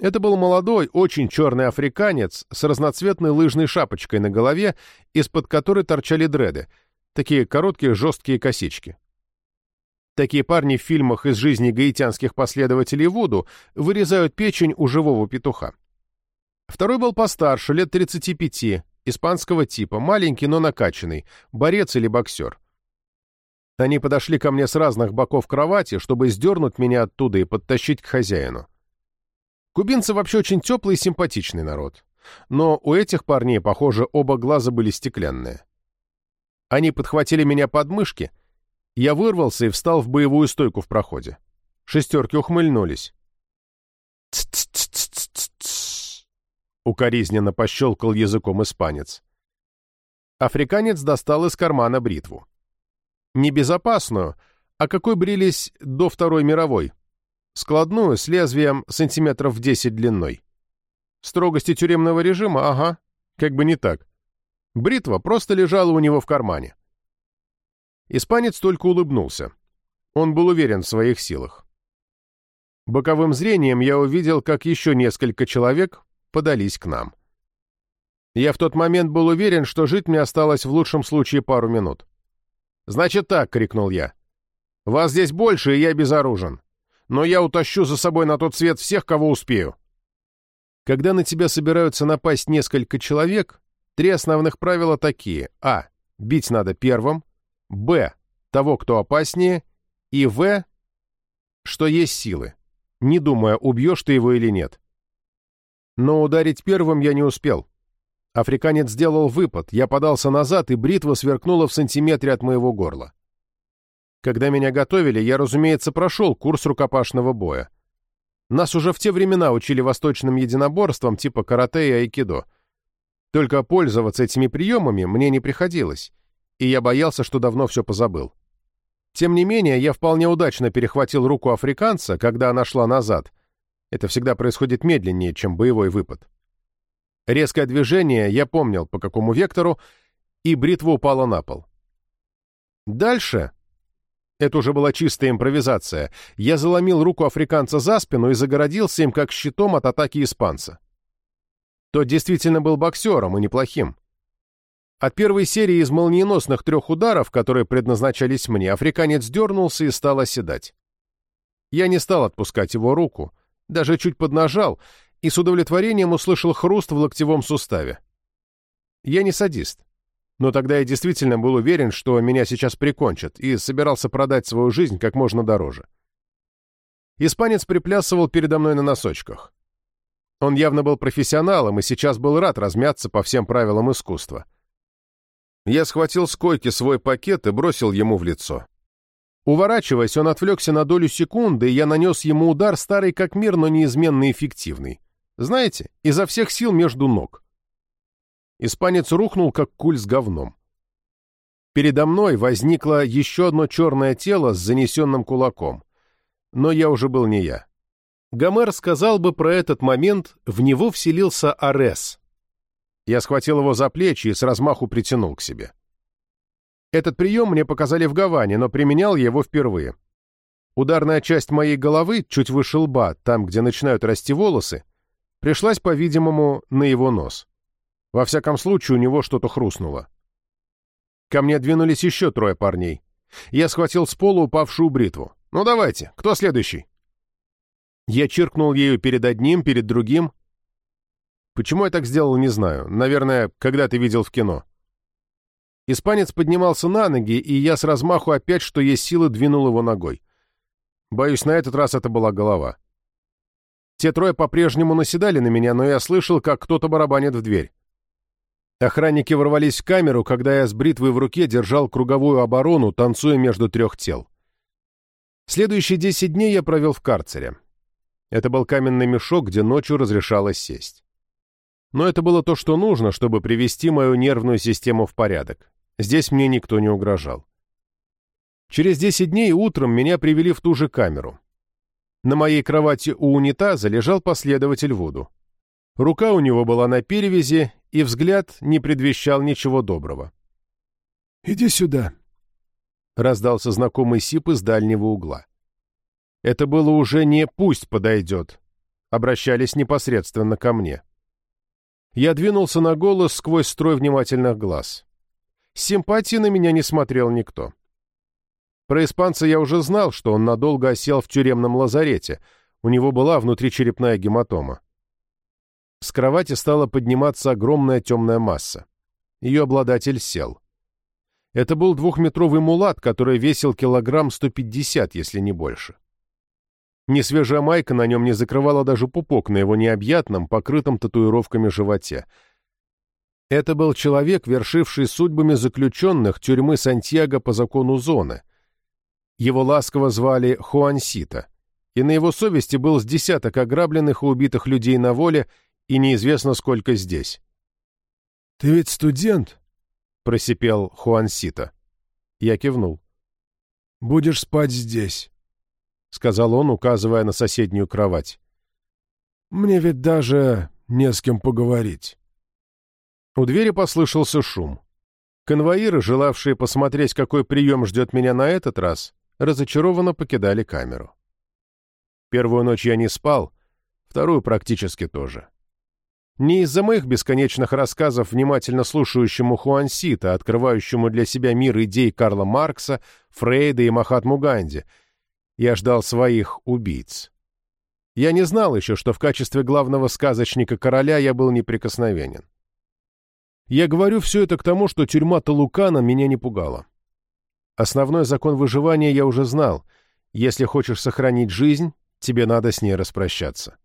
Это был молодой, очень черный африканец с разноцветной лыжной шапочкой на голове, из-под которой торчали дреды, такие короткие жесткие косички. Такие парни в фильмах из жизни гаитянских последователей Вуду вырезают печень у живого петуха. Второй был постарше, лет 35, испанского типа, маленький, но накачанный, борец или боксер. Они подошли ко мне с разных боков кровати, чтобы сдернуть меня оттуда и подтащить к хозяину. Кубинцы вообще очень теплый и симпатичный народ. Но у этих парней, похоже, оба глаза были стеклянные. Они подхватили меня под мышки. Я вырвался и встал в боевую стойку в проходе. Шестерки ухмыльнулись. Укоризненно пощелкал языком испанец. Африканец достал из кармана бритву. Небезопасную, а какой брились до Второй мировой, Складную, с лезвием сантиметров 10 длиной. Строгости тюремного режима, ага, как бы не так. Бритва просто лежала у него в кармане. Испанец только улыбнулся. Он был уверен в своих силах. Боковым зрением я увидел, как еще несколько человек подались к нам. Я в тот момент был уверен, что жить мне осталось в лучшем случае пару минут. «Значит так!» — крикнул я. «Вас здесь больше, и я безоружен но я утащу за собой на тот свет всех, кого успею. Когда на тебя собираются напасть несколько человек, три основных правила такие. А. Бить надо первым. Б. Того, кто опаснее. И В. Что есть силы. Не думая, убьешь ты его или нет. Но ударить первым я не успел. Африканец сделал выпад, я подался назад, и бритва сверкнула в сантиметре от моего горла. Когда меня готовили, я, разумеется, прошел курс рукопашного боя. Нас уже в те времена учили восточным единоборствам типа карате и айкидо. Только пользоваться этими приемами мне не приходилось, и я боялся, что давно все позабыл. Тем не менее, я вполне удачно перехватил руку африканца, когда она шла назад. Это всегда происходит медленнее, чем боевой выпад. Резкое движение, я помнил, по какому вектору, и бритва упала на пол. Дальше это уже была чистая импровизация. Я заломил руку африканца за спину и загородился им как щитом от атаки испанца. Тот действительно был боксером и неплохим. От первой серии из молниеносных трех ударов, которые предназначались мне, африканец дернулся и стал оседать. Я не стал отпускать его руку, даже чуть поднажал, и с удовлетворением услышал хруст в локтевом суставе. Я не садист. Но тогда я действительно был уверен, что меня сейчас прикончат, и собирался продать свою жизнь как можно дороже. Испанец приплясывал передо мной на носочках. Он явно был профессионалом и сейчас был рад размяться по всем правилам искусства. Я схватил с койки свой пакет и бросил ему в лицо. Уворачиваясь, он отвлекся на долю секунды, и я нанес ему удар, старый как мир, но неизменно эффективный. Знаете, изо всех сил между ног. Испанец рухнул, как куль с говном. Передо мной возникло еще одно черное тело с занесенным кулаком. Но я уже был не я. Гомер сказал бы про этот момент, в него вселился Арес. Я схватил его за плечи и с размаху притянул к себе. Этот прием мне показали в Гаване, но применял я его впервые. Ударная часть моей головы, чуть выше лба, там, где начинают расти волосы, пришлась, по-видимому, на его нос. Во всяком случае, у него что-то хрустнуло. Ко мне двинулись еще трое парней. Я схватил с пола упавшую бритву. «Ну давайте, кто следующий?» Я чиркнул ею перед одним, перед другим. Почему я так сделал, не знаю. Наверное, когда ты видел в кино. Испанец поднимался на ноги, и я с размаху опять, что есть силы, двинул его ногой. Боюсь, на этот раз это была голова. Те трое по-прежнему наседали на меня, но я слышал, как кто-то барабанит в дверь. Охранники ворвались в камеру, когда я с бритвой в руке держал круговую оборону, танцуя между трех тел. Следующие десять дней я провел в карцере. Это был каменный мешок, где ночью разрешалось сесть. Но это было то, что нужно, чтобы привести мою нервную систему в порядок. Здесь мне никто не угрожал. Через десять дней утром меня привели в ту же камеру. На моей кровати у унитаза лежал последователь Вуду. Рука у него была на перевязи, и взгляд не предвещал ничего доброго. «Иди сюда», — раздался знакомый сип из дальнего угла. Это было уже не «пусть подойдет», обращались непосредственно ко мне. Я двинулся на голос сквозь строй внимательных глаз. С симпатией на меня не смотрел никто. Про испанца я уже знал, что он надолго осел в тюремном лазарете, у него была внутричерепная гематома. С кровати стала подниматься огромная темная масса. Ее обладатель сел. Это был двухметровый мулат, который весил килограмм 150, если не больше. Несвежая майка на нем не закрывала даже пупок на его необъятном, покрытом татуировками животе. Это был человек, вершивший судьбами заключенных тюрьмы Сантьяго по закону зоны, его ласково звали Хуансита, и на его совести был с десяток ограбленных и убитых людей на воле, и неизвестно сколько здесь. «Ты ведь студент?» — просипел Хуансита. Я кивнул. «Будешь спать здесь», — сказал он, указывая на соседнюю кровать. «Мне ведь даже не с кем поговорить». У двери послышался шум. Конвоиры, желавшие посмотреть, какой прием ждет меня на этот раз, разочарованно покидали камеру. Первую ночь я не спал, вторую практически тоже. Не из-за моих бесконечных рассказов внимательно слушающему Хуансита, открывающему для себя мир идей Карла Маркса, Фрейда и Махатму Ганди. Я ждал своих убийц. Я не знал еще, что в качестве главного сказочника короля я был неприкосновенен. Я говорю все это к тому, что тюрьма Талукана меня не пугала. Основной закон выживания я уже знал. Если хочешь сохранить жизнь, тебе надо с ней распрощаться.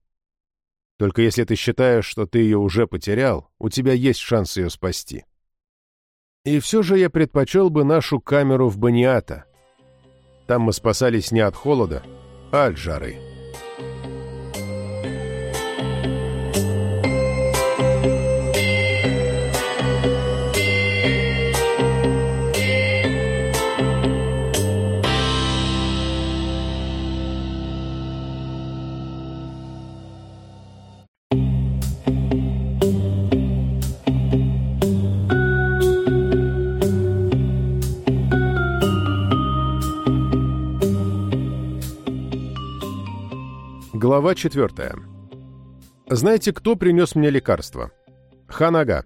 Только если ты считаешь, что ты ее уже потерял, у тебя есть шанс ее спасти. И все же я предпочел бы нашу камеру в Баниата. Там мы спасались не от холода, а от жары. Глава 4. Знаете, кто принес мне лекарство? Ханага.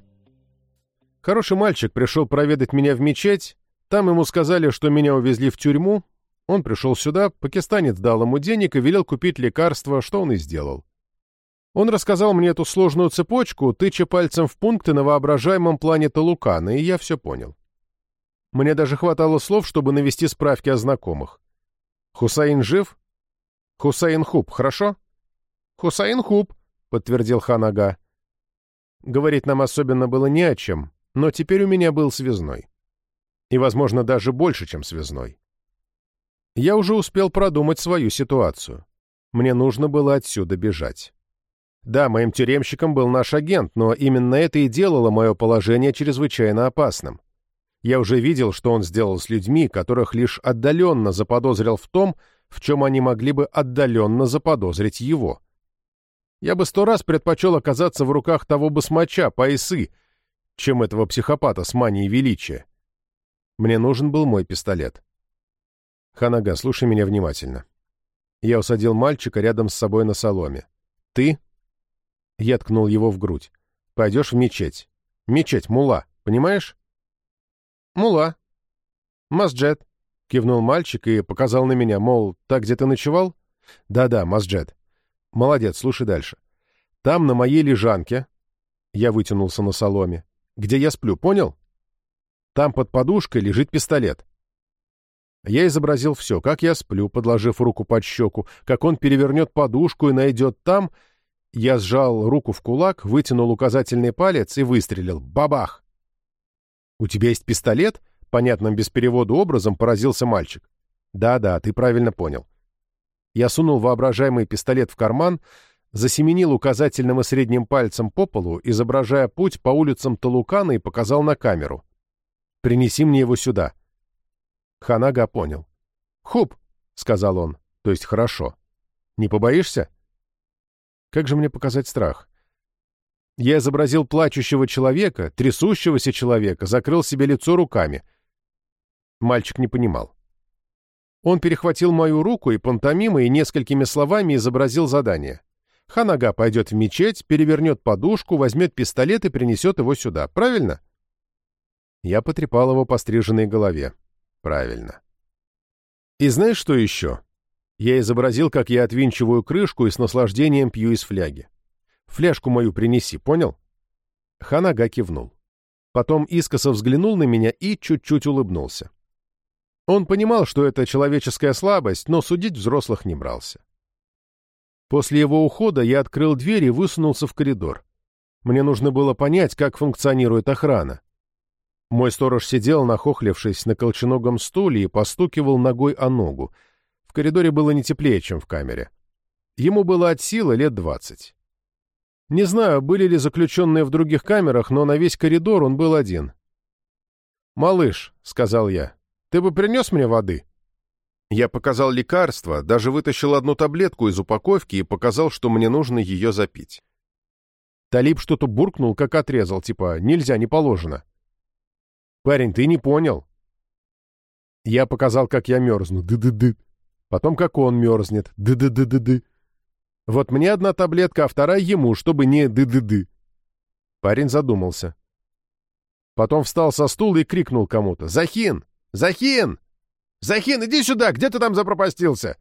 Хороший мальчик пришел проведать меня в мечеть, там ему сказали, что меня увезли в тюрьму, он пришел сюда, пакистанец дал ему денег и велел купить лекарство, что он и сделал. Он рассказал мне эту сложную цепочку, тыча пальцем в пункты на воображаемом плане Талукана, и я все понял. Мне даже хватало слов, чтобы навести справки о знакомых. Хусаин жив? Хусейн Хуб, хорошо? Хусейн Хуб, подтвердил Ханага. Говорить нам особенно было не о чем, но теперь у меня был связной. И, возможно, даже больше, чем связной. Я уже успел продумать свою ситуацию. Мне нужно было отсюда бежать. Да, моим тюремщиком был наш агент, но именно это и делало мое положение чрезвычайно опасным. Я уже видел, что он сделал с людьми, которых лишь отдаленно заподозрил в том, в чем они могли бы отдаленно заподозрить его. Я бы сто раз предпочел оказаться в руках того басмача, Пайсы, чем этого психопата с манией величия. Мне нужен был мой пистолет. Ханага, слушай меня внимательно. Я усадил мальчика рядом с собой на соломе. Ты? Я ткнул его в грудь. Пойдешь в мечеть. Мечеть, мула, понимаешь? Мула. Масджет. Кивнул мальчик и показал на меня, мол, так где ты ночевал? Да-да, Масджет. Молодец, слушай дальше. Там, на моей лежанке, я вытянулся на соломе, где я сплю, понял? Там под подушкой лежит пистолет. Я изобразил все, как я сплю, подложив руку под щеку, как он перевернет подушку и найдет там... Я сжал руку в кулак, вытянул указательный палец и выстрелил. Бабах! «У тебя есть пистолет?» — понятным без перевода образом поразился мальчик. «Да-да, ты правильно понял». Я сунул воображаемый пистолет в карман, засеменил указательным и средним пальцем по полу, изображая путь по улицам Талукана и показал на камеру. «Принеси мне его сюда». Ханага понял. «Хуп!» — сказал он, то есть «хорошо». «Не побоишься?» Как же мне показать страх? Я изобразил плачущего человека, трясущегося человека, закрыл себе лицо руками. Мальчик не понимал. Он перехватил мою руку и пантомимой и несколькими словами изобразил задание. Ханага пойдет в мечеть, перевернет подушку, возьмет пистолет и принесет его сюда. Правильно? Я потрепал его по стриженной голове. Правильно. И знаешь, что еще? Я изобразил, как я отвинчиваю крышку и с наслаждением пью из фляги. Фляжку мою принеси, понял? Ханага кивнул. Потом искоса взглянул на меня и чуть-чуть улыбнулся. Он понимал, что это человеческая слабость, но судить взрослых не брался. После его ухода я открыл дверь и высунулся в коридор. Мне нужно было понять, как функционирует охрана. Мой сторож сидел, нахохлившись на колченогом стуле и постукивал ногой о ногу. В коридоре было не теплее, чем в камере. Ему было от силы лет двадцать. Не знаю, были ли заключенные в других камерах, но на весь коридор он был один. «Малыш», — сказал я, — «ты бы принес мне воды?» Я показал лекарство, даже вытащил одну таблетку из упаковки и показал, что мне нужно ее запить. Талиб что-то буркнул, как отрезал, типа «нельзя, не положено». «Парень, ты не понял». Я показал, как я мерзну. Ды-ды-ды. Потом, как он мерзнет. Ды-ды-ды-ды-ды. Вот мне одна таблетка, а вторая ему, чтобы не ды-ды-ды. Парень задумался. Потом встал со стула и крикнул кому-то. «Захин! Захин! Захин, иди сюда! Где ты там запропастился?»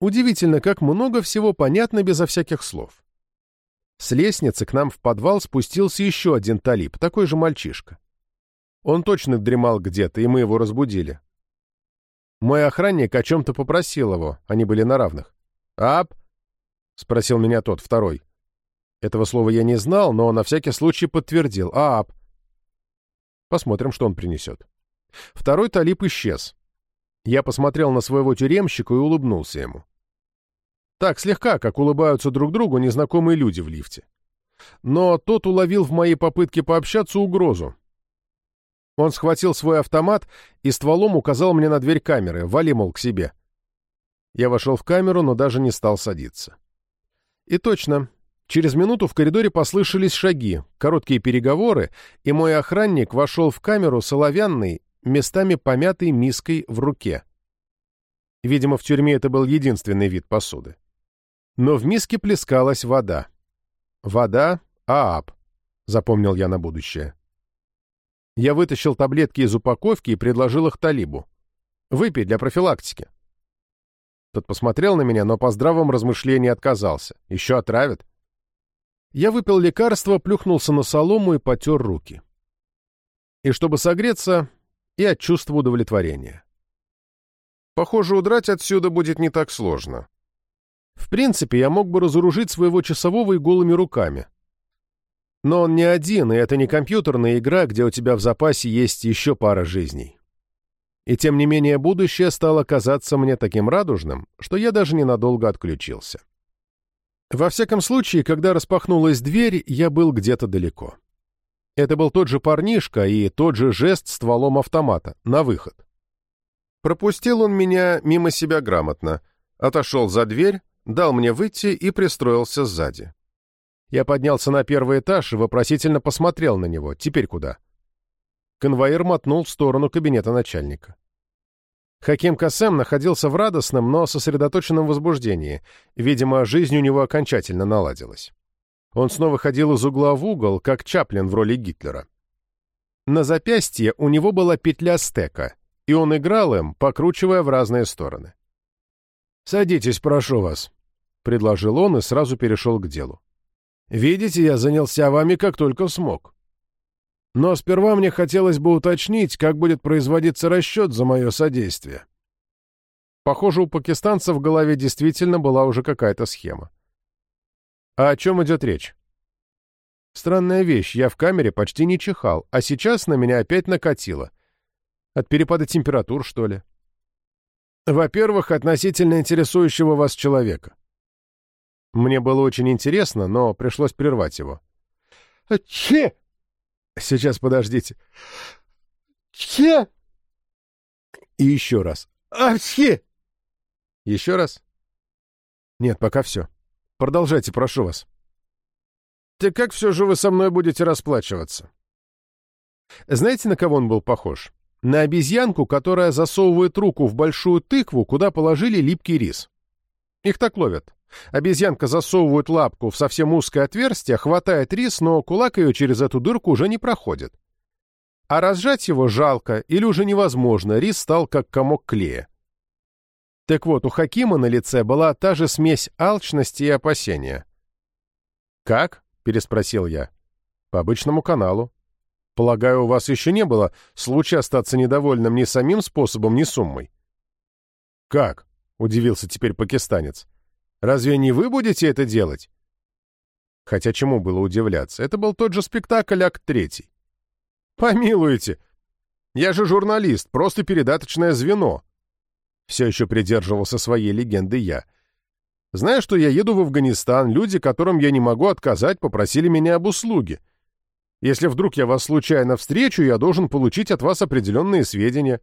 Удивительно, как много всего понятно безо всяких слов. С лестницы к нам в подвал спустился еще один талиб, такой же мальчишка. Он точно дремал где-то, и мы его разбудили. Мой охранник о чем-то попросил его, они были на равных. «Ап!» — спросил меня тот, второй. Этого слова я не знал, но на всякий случай подтвердил. «Ап!» Посмотрим, что он принесет. Второй талип исчез. Я посмотрел на своего тюремщика и улыбнулся ему. Так, слегка, как улыбаются друг другу незнакомые люди в лифте. Но тот уловил в моей попытке пообщаться угрозу, он схватил свой автомат и стволом указал мне на дверь камеры. «Вали, мол, к себе». Я вошел в камеру, но даже не стал садиться. И точно. Через минуту в коридоре послышались шаги, короткие переговоры, и мой охранник вошел в камеру с оловянной, местами помятой миской в руке. Видимо, в тюрьме это был единственный вид посуды. Но в миске плескалась вода. «Вода Ааб», — запомнил я на будущее. Я вытащил таблетки из упаковки и предложил их Талибу. «Выпей для профилактики». Тот посмотрел на меня, но по здравом размышлении отказался. «Еще отравят». Я выпил лекарство, плюхнулся на солому и потер руки. И чтобы согреться, и от чувства удовлетворения. Похоже, удрать отсюда будет не так сложно. В принципе, я мог бы разоружить своего часового и голыми руками. Но он не один, и это не компьютерная игра, где у тебя в запасе есть еще пара жизней. И тем не менее будущее стало казаться мне таким радужным, что я даже ненадолго отключился. Во всяком случае, когда распахнулась дверь, я был где-то далеко. Это был тот же парнишка и тот же жест стволом автомата, на выход. Пропустил он меня мимо себя грамотно, отошел за дверь, дал мне выйти и пристроился сзади. Я поднялся на первый этаж и вопросительно посмотрел на него. Теперь куда? Конвоир мотнул в сторону кабинета начальника. Хаким Касем находился в радостном, но сосредоточенном возбуждении. Видимо, жизнь у него окончательно наладилась. Он снова ходил из угла в угол, как Чаплин в роли Гитлера. На запястье у него была петля стека, и он играл им, покручивая в разные стороны. «Садитесь, прошу вас», — предложил он и сразу перешел к делу. «Видите, я занялся вами как только смог. Но сперва мне хотелось бы уточнить, как будет производиться расчет за мое содействие». Похоже, у пакистанца в голове действительно была уже какая-то схема. «А о чем идет речь?» «Странная вещь, я в камере почти не чихал, а сейчас на меня опять накатило. От перепада температур, что ли?» «Во-первых, относительно интересующего вас человека. Мне было очень интересно, но пришлось прервать его. «Че?» «Сейчас, подождите». «Че?» И еще раз. «Че?» Еще раз? Нет, пока все. Продолжайте, прошу вас. Так как все же вы со мной будете расплачиваться? Знаете, на кого он был похож? На обезьянку, которая засовывает руку в большую тыкву, куда положили липкий рис. Их так ловят. Обезьянка засовывает лапку в совсем узкое отверстие, хватает рис, но кулак ее через эту дырку уже не проходит. А разжать его жалко или уже невозможно, рис стал как комок клея. Так вот, у Хакима на лице была та же смесь алчности и опасения. «Как?» — переспросил я. «По обычному каналу. Полагаю, у вас еще не было случая остаться недовольным ни самим способом, ни суммой». «Как?» — удивился теперь пакистанец. «Разве не вы будете это делать?» Хотя чему было удивляться? Это был тот же спектакль, акт третий. «Помилуйте! Я же журналист, просто передаточное звено. Все еще придерживался своей легенды я. Зная, что я еду в Афганистан, люди, которым я не могу отказать, попросили меня об услуге. Если вдруг я вас случайно встречу, я должен получить от вас определенные сведения.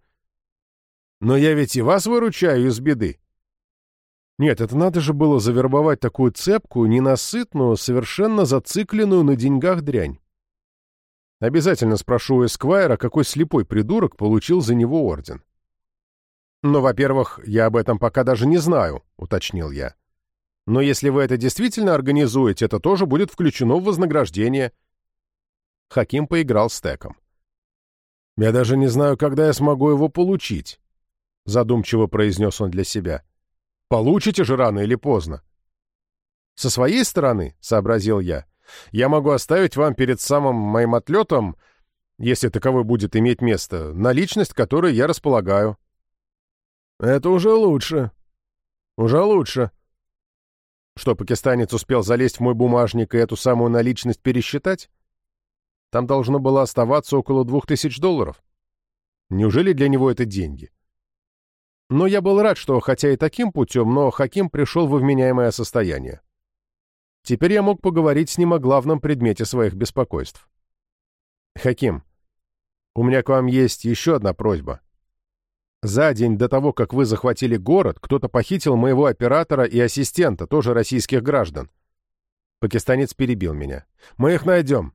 Но я ведь и вас выручаю из беды. Нет, это надо же было завербовать такую цепкую, ненасытную, совершенно зацикленную на деньгах дрянь. Обязательно спрошу у Эсквайра, какой слепой придурок получил за него орден. «Но, во-первых, я об этом пока даже не знаю», — уточнил я. «Но если вы это действительно организуете, это тоже будет включено в вознаграждение». Хаким поиграл с теком. «Я даже не знаю, когда я смогу его получить», — задумчиво произнес он для себя. «Получите же рано или поздно». «Со своей стороны», — сообразил я, — «я могу оставить вам перед самым моим отлетом, если таковой будет иметь место, наличность, которой я располагаю». Это уже лучше. Уже лучше. Что, пакистанец успел залезть в мой бумажник и эту самую наличность пересчитать? Там должно было оставаться около двух тысяч долларов. Неужели для него это деньги? Но я был рад, что, хотя и таким путем, но Хаким пришел во вменяемое состояние. Теперь я мог поговорить с ним о главном предмете своих беспокойств. «Хаким, у меня к вам есть еще одна просьба», за день до того, как вы захватили город, кто-то похитил моего оператора и ассистента, тоже российских граждан. Пакистанец перебил меня. Мы их найдем.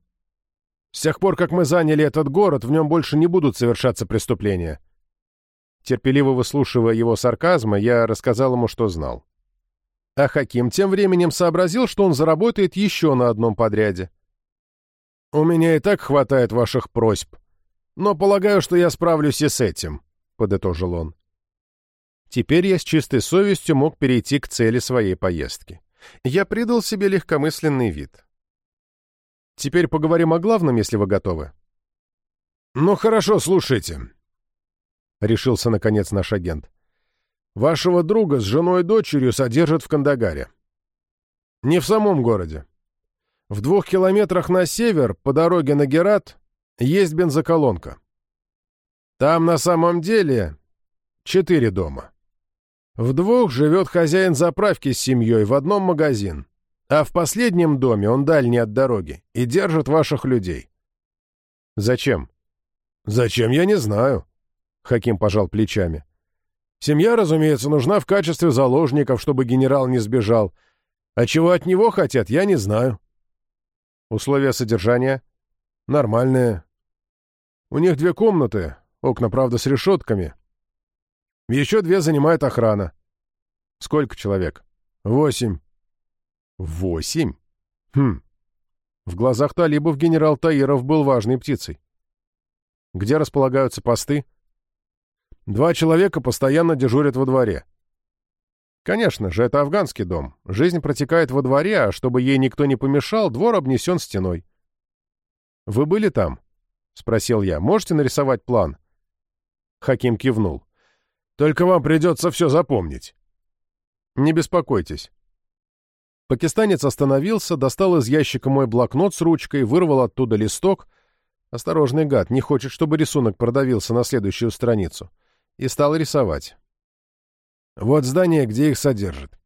С тех пор, как мы заняли этот город, в нем больше не будут совершаться преступления. Терпеливо выслушивая его сарказма, я рассказал ему, что знал. А Хаким тем временем сообразил, что он заработает еще на одном подряде. «У меня и так хватает ваших просьб, но полагаю, что я справлюсь и с этим», — подытожил он. Теперь я с чистой совестью мог перейти к цели своей поездки. Я придал себе легкомысленный вид. Теперь поговорим о главном, если вы готовы. «Ну хорошо, слушайте», — решился, наконец, наш агент. «Вашего друга с женой и дочерью содержат в Кандагаре. Не в самом городе. В двух километрах на север, по дороге на Герат, есть бензоколонка. Там на самом деле четыре дома. В двух живет хозяин заправки с семьей, в одном магазин. А в последнем доме он дальний от дороги и держит ваших людей. Зачем? Зачем, я не знаю. Хаким пожал плечами. Семья, разумеется, нужна в качестве заложников, чтобы генерал не сбежал. А чего от него хотят, я не знаю. Условия содержания? Нормальные. У них две комнаты, Окна, правда, с решетками. Еще две занимает охрана. Сколько человек? Восемь. Восемь? Хм. В глазах талибов генерал Таиров был важной птицей. Где располагаются посты? Два человека постоянно дежурят во дворе. Конечно же, это афганский дом. Жизнь протекает во дворе, а чтобы ей никто не помешал, двор обнесен стеной. «Вы были там?» — спросил я. «Можете нарисовать план?» Хаким кивнул. «Только вам придется все запомнить». «Не беспокойтесь». Пакистанец остановился, достал из ящика мой блокнот с ручкой, вырвал оттуда листок. Осторожный гад, не хочет, чтобы рисунок продавился на следующую страницу. И стал рисовать. Вот здание, где их содержат.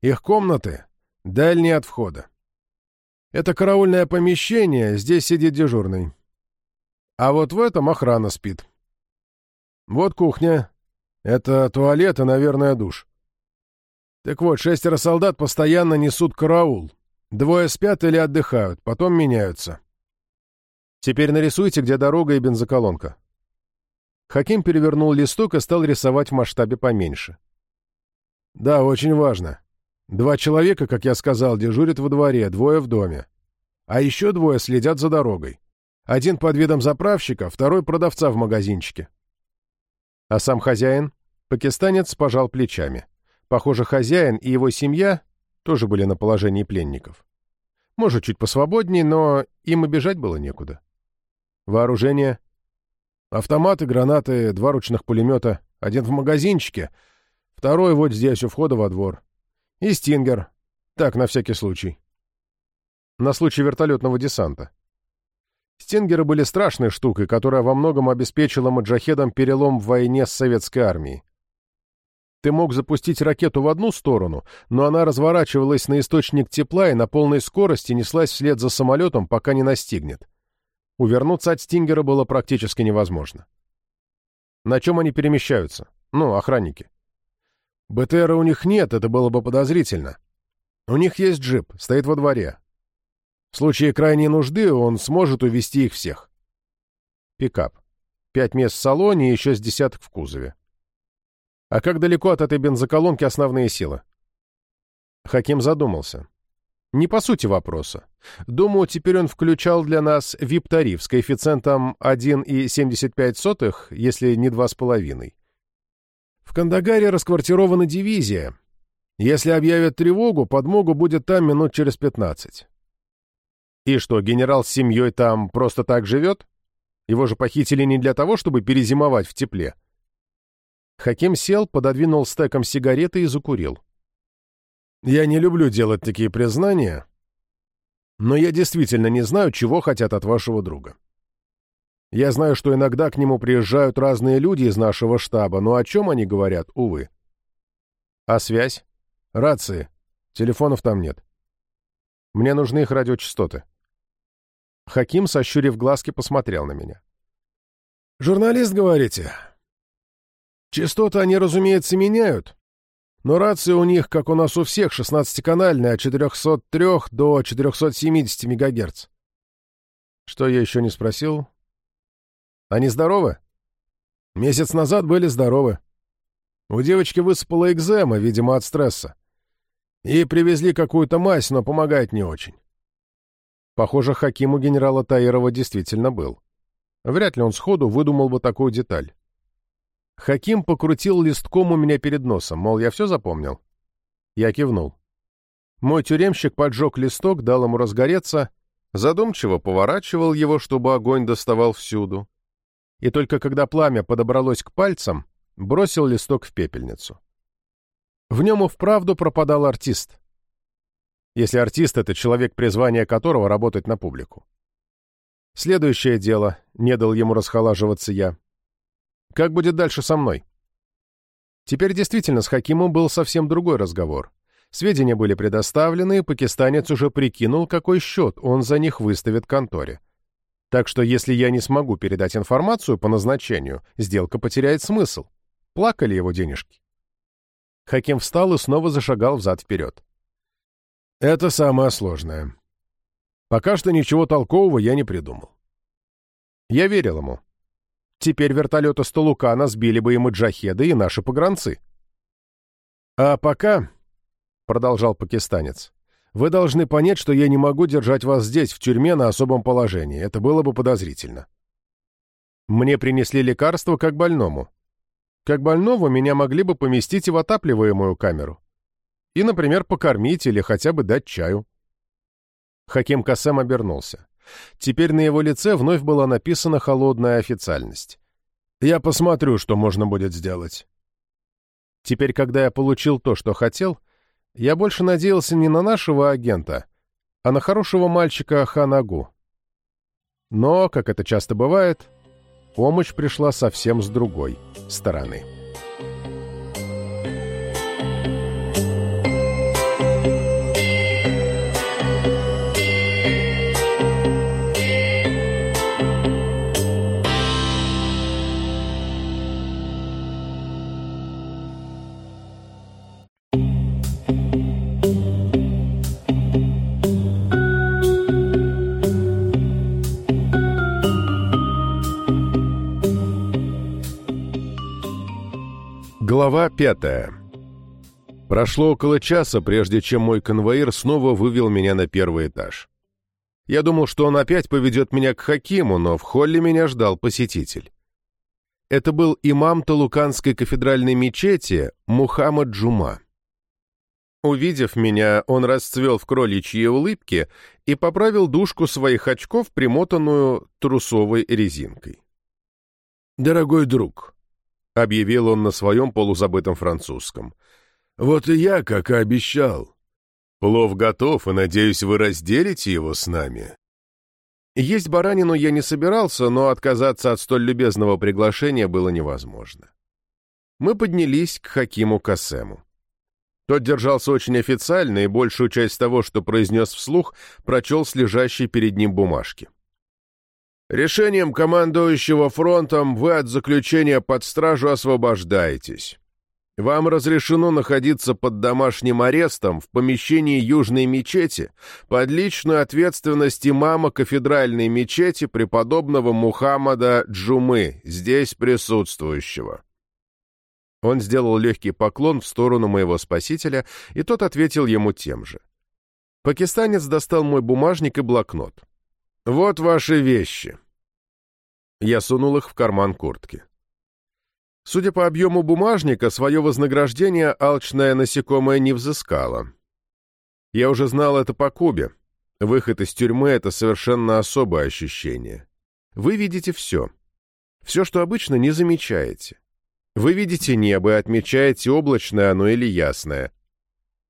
Их комнаты дальние от входа. Это караульное помещение, здесь сидит дежурный. А вот в этом охрана спит. Вот кухня. Это туалет и, наверное, душ. Так вот, шестеро солдат постоянно несут караул. Двое спят или отдыхают, потом меняются. Теперь нарисуйте, где дорога и бензоколонка. Хаким перевернул листок и стал рисовать в масштабе поменьше. «Да, очень важно. Два человека, как я сказал, дежурят во дворе, двое в доме. А еще двое следят за дорогой. Один под видом заправщика, второй продавца в магазинчике». А сам хозяин? Пакистанец пожал плечами. Похоже, хозяин и его семья тоже были на положении пленников. Может, чуть посвободнее, но им и бежать было некуда. Вооружение — Автоматы, гранаты, два ручных пулемета. Один в магазинчике, второй вот здесь, у входа во двор. И стингер. Так, на всякий случай. На случай вертолетного десанта. Стингеры были страшной штукой, которая во многом обеспечила маджахедам перелом в войне с советской армией. Ты мог запустить ракету в одну сторону, но она разворачивалась на источник тепла и на полной скорости неслась вслед за самолетом, пока не настигнет. Увернуться от Стингера было практически невозможно. На чем они перемещаются? Ну, охранники. БТРа у них нет, это было бы подозрительно. У них есть джип, стоит во дворе. В случае крайней нужды он сможет увести их всех. Пикап. Пять мест в салоне и еще с десяток в кузове. А как далеко от этой бензоколонки основные силы? Хаким задумался. Не по сути вопроса. Думаю, теперь он включал для нас VIP-тариф с коэффициентом 1,75, если не 2,5. В Кандагаре расквартирована дивизия. Если объявят тревогу, подмогу будет там минут через 15. И что, генерал с семьей там просто так живет? Его же похитили не для того, чтобы перезимовать в тепле. Хаким сел, пододвинул стеком сигареты и закурил. Я не люблю делать такие признания, но я действительно не знаю, чего хотят от вашего друга. Я знаю, что иногда к нему приезжают разные люди из нашего штаба, но о чем они говорят, увы. А связь? Рации. Телефонов там нет. Мне нужны их радиочастоты. Хаким, сощурив глазки, посмотрел на меня. «Журналист, говорите?» «Частоты они, разумеется, меняют, но рации у них, как у нас у всех, 16-канальные, от 403 до 470 МГц. Что я еще не спросил? Они здоровы? Месяц назад были здоровы. У девочки высыпала экзема, видимо, от стресса. Ей привезли какую-то мазь, но помогает не очень. Похоже, Хаким у генерала Таирова действительно был. Вряд ли он сходу выдумал бы такую деталь. Хаким покрутил листком у меня перед носом, мол, я все запомнил. Я кивнул. Мой тюремщик поджег листок, дал ему разгореться, задумчиво поворачивал его, чтобы огонь доставал всюду. И только когда пламя подобралось к пальцам, бросил листок в пепельницу. В нем и вправду пропадал артист. Если артист — это человек, призвание которого работать на публику. Следующее дело, не дал ему расхолаживаться я. Как будет дальше со мной? Теперь действительно с Хакимом был совсем другой разговор. Сведения были предоставлены, и пакистанец уже прикинул, какой счет он за них выставит конторе. Так что если я не смогу передать информацию по назначению, сделка потеряет смысл. Плакали его денежки. Хаким встал и снова зашагал взад-вперед. «Это самое сложное. Пока что ничего толкового я не придумал». Я верил ему. Теперь вертолеты Столукана сбили бы и маджахеды, и наши погранцы. «А пока», — продолжал пакистанец, — «вы должны понять, что я не могу держать вас здесь, в тюрьме, на особом положении. Это было бы подозрительно». «Мне принесли лекарство как больному». Как больного меня могли бы поместить и в отапливаемую камеру. И, например, покормить или хотя бы дать чаю. Хаким Касем обернулся. Теперь на его лице вновь была написана холодная официальность. «Я посмотрю, что можно будет сделать». Теперь, когда я получил то, что хотел, я больше надеялся не на нашего агента, а на хорошего мальчика Ханагу. Но, как это часто бывает, помощь пришла совсем с другой стороны. Глава пятая. Прошло около часа, прежде чем мой конвоир снова вывел меня на первый этаж. Я думал, что он опять поведет меня к Хакиму, но в холле меня ждал посетитель. Это был имам Талуканской кафедральной мечети Мухаммад Джума. Увидев меня, он расцвел в кроличьей улыбке и поправил дужку своих очков, примотанную трусовой резинкой. «Дорогой друг», — объявил он на своем полузабытом французском. «Вот и я, как и обещал. Плов готов, и, надеюсь, вы разделите его с нами». Есть баранину я не собирался, но отказаться от столь любезного приглашения было невозможно. Мы поднялись к Хакиму Касему. Тот держался очень официально и большую часть того, что произнес вслух, прочел с лежащей перед ним бумажки. Решением командующего фронтом вы от заключения под стражу освобождаетесь. Вам разрешено находиться под домашним арестом в помещении Южной мечети под личную ответственность имама кафедральной мечети преподобного Мухаммада Джумы, здесь присутствующего. Он сделал легкий поклон в сторону моего спасителя, и тот ответил ему тем же. Пакистанец достал мой бумажник и блокнот. «Вот ваши вещи. Я сунул их в карман куртки. Судя по объему бумажника, свое вознаграждение алчное насекомое не взыскало. Я уже знал это по Кубе. Выход из тюрьмы — это совершенно особое ощущение. Вы видите все. Все, что обычно не замечаете. Вы видите небо и отмечаете, облачное оно или ясное.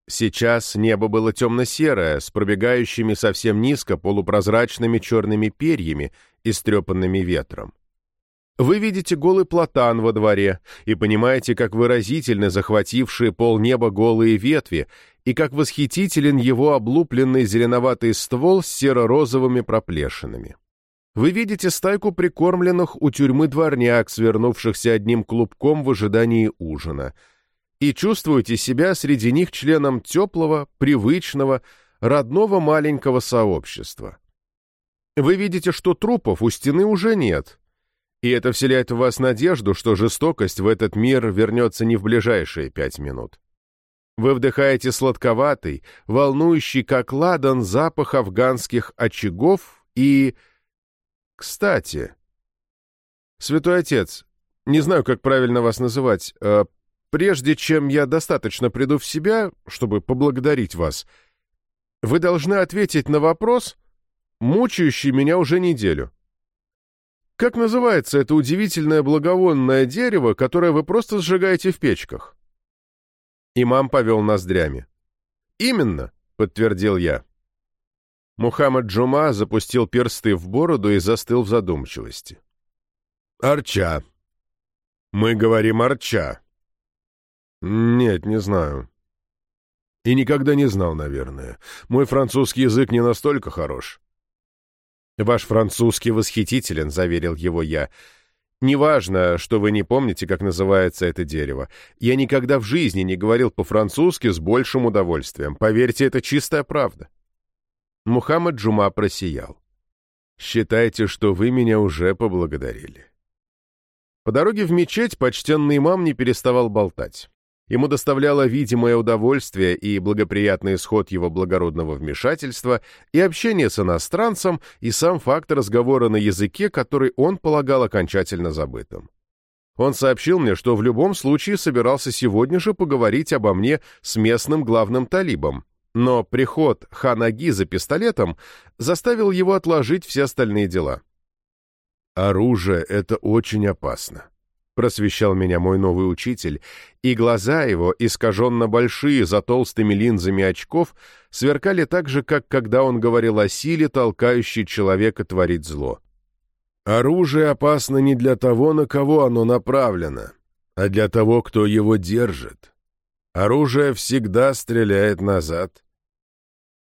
Сейчас небо было темно-серое, с пробегающими совсем низко полупрозрачными черными перьями, истрепанными ветром. Вы видите голый платан во дворе и понимаете, как выразительны захватившие полнеба голые ветви и как восхитителен его облупленный зеленоватый ствол с серо-розовыми проплешинами. Вы видите стайку прикормленных у тюрьмы дворняк, свернувшихся одним клубком в ожидании ужина — и чувствуете себя среди них членом теплого, привычного, родного маленького сообщества. Вы видите, что трупов у стены уже нет, и это вселяет в вас надежду, что жестокость в этот мир вернется не в ближайшие пять минут. Вы вдыхаете сладковатый, волнующий, как ладан, запах афганских очагов и... Кстати, Святой Отец, не знаю, как правильно вас называть, э, Прежде чем я достаточно приду в себя, чтобы поблагодарить вас, вы должны ответить на вопрос, мучающий меня уже неделю. Как называется это удивительное благовонное дерево, которое вы просто сжигаете в печках? Имам повел ноздрями. «Именно», — подтвердил я. Мухаммад Джума запустил персты в бороду и застыл в задумчивости. «Арча. Мы говорим арча. «Нет, не знаю». «И никогда не знал, наверное. Мой французский язык не настолько хорош». «Ваш французский восхитителен», — заверил его я. «Неважно, что вы не помните, как называется это дерево. Я никогда в жизни не говорил по-французски с большим удовольствием. Поверьте, это чистая правда». Мухаммад Джума просиял. «Считайте, что вы меня уже поблагодарили». По дороге в мечеть почтенный имам не переставал болтать. Ему доставляло видимое удовольствие и благоприятный исход его благородного вмешательства, и общение с иностранцем, и сам факт разговора на языке, который он полагал окончательно забытым. Он сообщил мне, что в любом случае собирался сегодня же поговорить обо мне с местным главным талибом, но приход Ханаги за пистолетом заставил его отложить все остальные дела. «Оружие — это очень опасно», — просвещал меня мой новый учитель, и глаза его, искаженно большие за толстыми линзами очков, сверкали так же, как когда он говорил о силе, толкающей человека творить зло. Оружие опасно не для того, на кого оно направлено, а для того, кто его держит. Оружие всегда стреляет назад.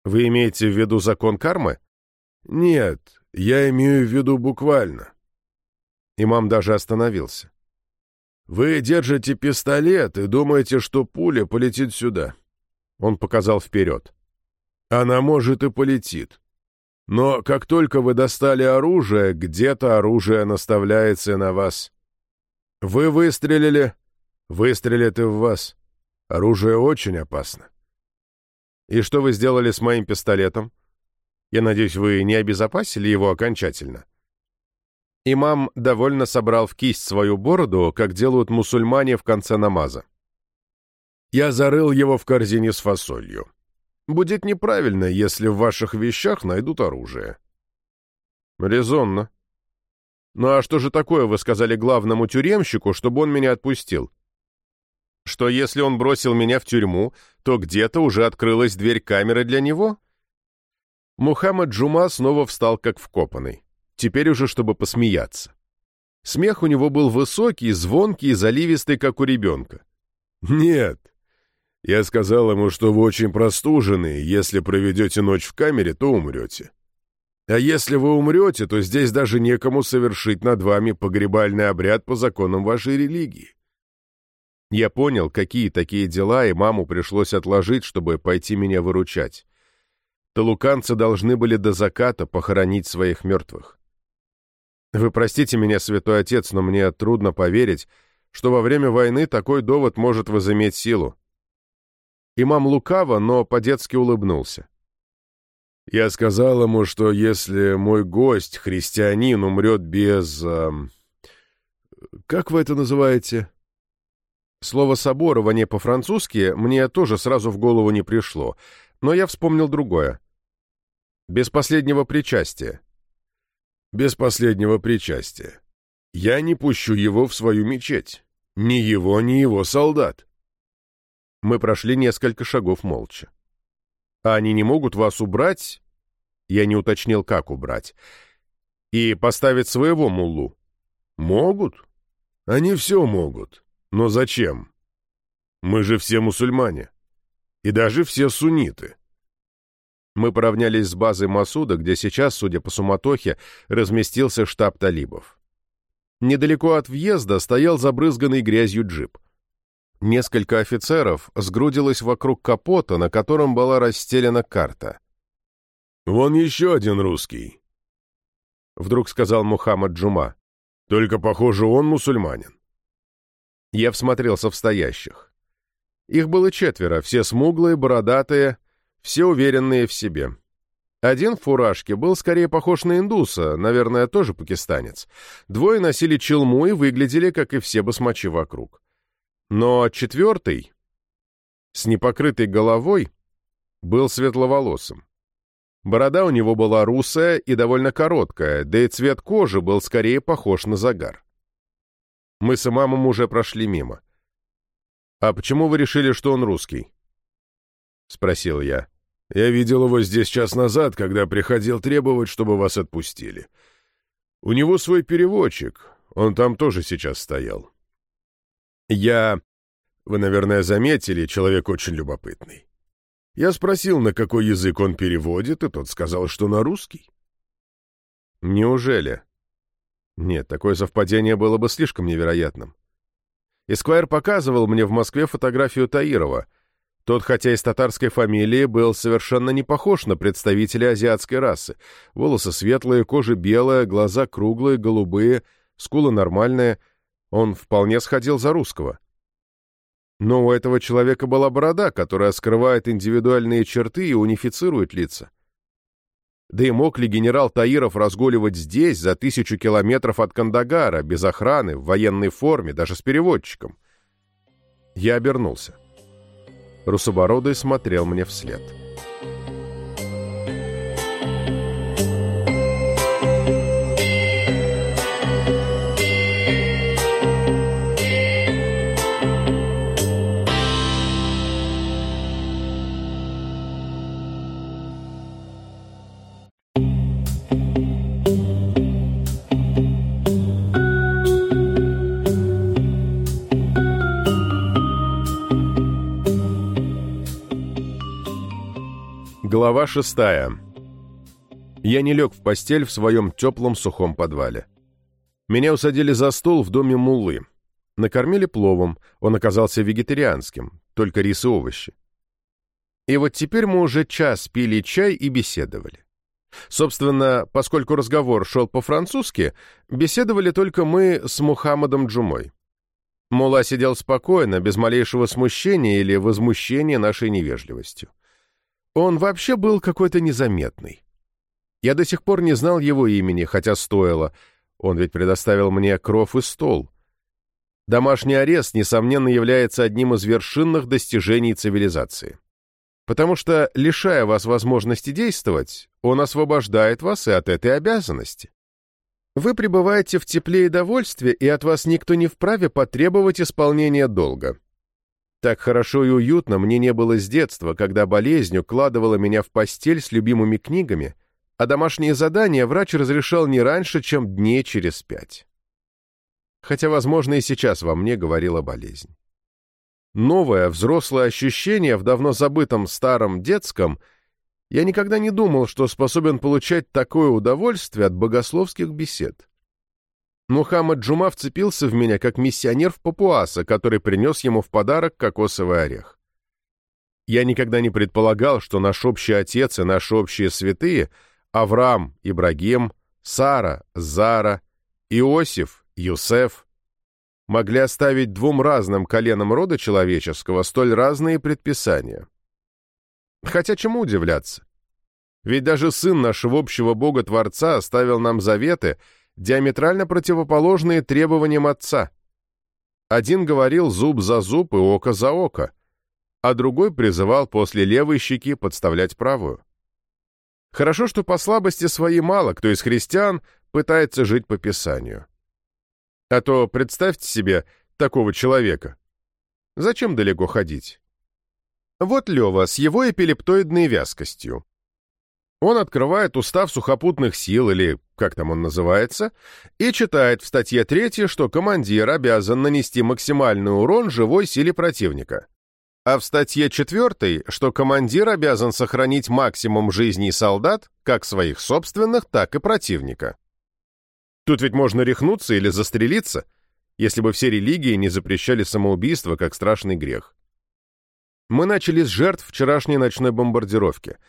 Вы имеете в виду закон кармы? Нет, я имею в виду буквально. Имам даже остановился. Вы держите пистолет и думаете, что пуля полетит сюда. Он показал вперед. Она может и полетит. Но как только вы достали оружие, где-то оружие наставляется на вас. Вы выстрелили, выстрелит и в вас. Оружие очень опасно. И что вы сделали с моим пистолетом? Я надеюсь, вы не обезопасили его окончательно. Имам довольно собрал в кисть свою бороду, как делают мусульмане в конце намаза. Я зарыл его в корзине с фасолью. Будет неправильно, если в ваших вещах найдут оружие. Резонно. Ну а что же такое вы сказали главному тюремщику, чтобы он меня отпустил? Что если он бросил меня в тюрьму, то где-то уже открылась дверь камеры для него? Мухаммад Джума снова встал как вкопанный. Теперь уже, чтобы посмеяться. Смех у него был высокий, звонкий и заливистый, как у ребенка. «Нет, я сказал ему, что вы очень простужены, если проведете ночь в камере, то умрете. А если вы умрете, то здесь даже некому совершить над вами погребальный обряд по законам вашей религии. Я понял, какие такие дела, и маму пришлось отложить, чтобы пойти меня выручать. Талуканцы должны были до заката похоронить своих мертвых. Вы простите меня, святой отец, но мне трудно поверить, что во время войны такой довод может возыметь силу. Имам лукаво, но по-детски улыбнулся. «Я сказал ему, что если мой гость, христианин, умрет без... Э, как вы это называете?» Слово «соборование» по-французски мне тоже сразу в голову не пришло, но я вспомнил другое. Без последнего причастия. Без последнего причастия. Я не пущу его в свою мечеть. Ни его, ни его солдат. Мы прошли несколько шагов молча. «А они не могут вас убрать?» Я не уточнил, как убрать. «И поставить своего муллу?» «Могут. Они все могут. Но зачем? Мы же все мусульмане. И даже все сунниты». Мы поравнялись с базой Масуда, где сейчас, судя по суматохе, разместился штаб талибов. Недалеко от въезда стоял забрызганный грязью джип. Несколько офицеров сгрудилось вокруг капота, на котором была расстелена карта. «Вон еще один русский», — вдруг сказал Мухаммад Джума. «Только, похоже, он мусульманин». Я всмотрелся в стоящих. Их было четверо, все смуглые, бородатые, все уверенные в себе. Один в фуражке был скорее похож на индуса, наверное, тоже пакистанец. Двое носили челму и выглядели, как и все басмачи вокруг. Но четвертый, с непокрытой головой, был светловолосым. Борода у него была русая и довольно короткая, да и цвет кожи был скорее похож на загар. Мы с имамом уже прошли мимо. «А почему вы решили, что он русский?» — спросил я. «Я видел его здесь час назад, когда приходил требовать, чтобы вас отпустили. У него свой переводчик, он там тоже сейчас стоял. Я... Вы, наверное, заметили, человек очень любопытный. Я спросил, на какой язык он переводит, и тот сказал, что на русский. Неужели? Нет, такое совпадение было бы слишком невероятным. Эсквайр показывал мне в Москве фотографию Таирова. Тот, хотя из татарской фамилии, был совершенно не похож на представителя азиатской расы. Волосы светлые, кожа белая, глаза круглые, голубые, скулы нормальные — он вполне сходил за русского. Но у этого человека была борода, которая скрывает индивидуальные черты и унифицирует лица. Да и мог ли генерал Таиров разгуливать здесь, за тысячу километров от Кандагара, без охраны, в военной форме, даже с переводчиком? Я обернулся. Русобородый смотрел мне вслед. Глава шестая. Я не лег в постель в своем теплом сухом подвале. Меня усадили за стол в доме Муллы. Накормили пловом, он оказался вегетарианским, только рис и овощи. И вот теперь мы уже час пили чай и беседовали. Собственно, поскольку разговор шел по-французски, беседовали только мы с Мухаммадом Джумой. Мула сидел спокойно, без малейшего смущения или возмущения нашей невежливостью. Он вообще был какой-то незаметный. Я до сих пор не знал его имени, хотя стоило. Он ведь предоставил мне кров и стол. Домашний арест, несомненно, является одним из вершинных достижений цивилизации. Потому что, лишая вас возможности действовать, он освобождает вас и от этой обязанности. Вы пребываете в тепле и довольстве, и от вас никто не вправе потребовать исполнения долга. Так хорошо и уютно мне не было с детства, когда болезнь укладывала меня в постель с любимыми книгами, а домашние задания врач разрешал не раньше, чем дней через пять. Хотя, возможно, и сейчас во мне говорила болезнь. Новое, взрослое ощущение в давно забытом старом детском я никогда не думал, что способен получать такое удовольствие от богословских бесед. Мухаммад Джума вцепился в меня, как миссионер в папуаса, который принес ему в подарок кокосовый орех. Я никогда не предполагал, что наш общий отец и наши общие святые — Авраам, Ибрагим, Сара, Зара, Иосиф, Юсеф — могли оставить двум разным коленам рода человеческого столь разные предписания. Хотя чему удивляться? Ведь даже сын нашего общего Бога-Творца оставил нам заветы — диаметрально противоположные требованиям отца. Один говорил зуб за зуб и око за око, а другой призывал после левой щеки подставлять правую. Хорошо, что по слабости своей мало кто из христиан пытается жить по Писанию. А то представьте себе такого человека. Зачем далеко ходить? Вот Лева с его эпилептоидной вязкостью. Он открывает устав сухопутных сил, или как там он называется, и читает в статье 3, что командир обязан нанести максимальный урон живой силе противника. А в статье 4, что командир обязан сохранить максимум жизней солдат, как своих собственных, так и противника. Тут ведь можно рехнуться или застрелиться, если бы все религии не запрещали самоубийство как страшный грех. Мы начали с жертв вчерашней ночной бомбардировки —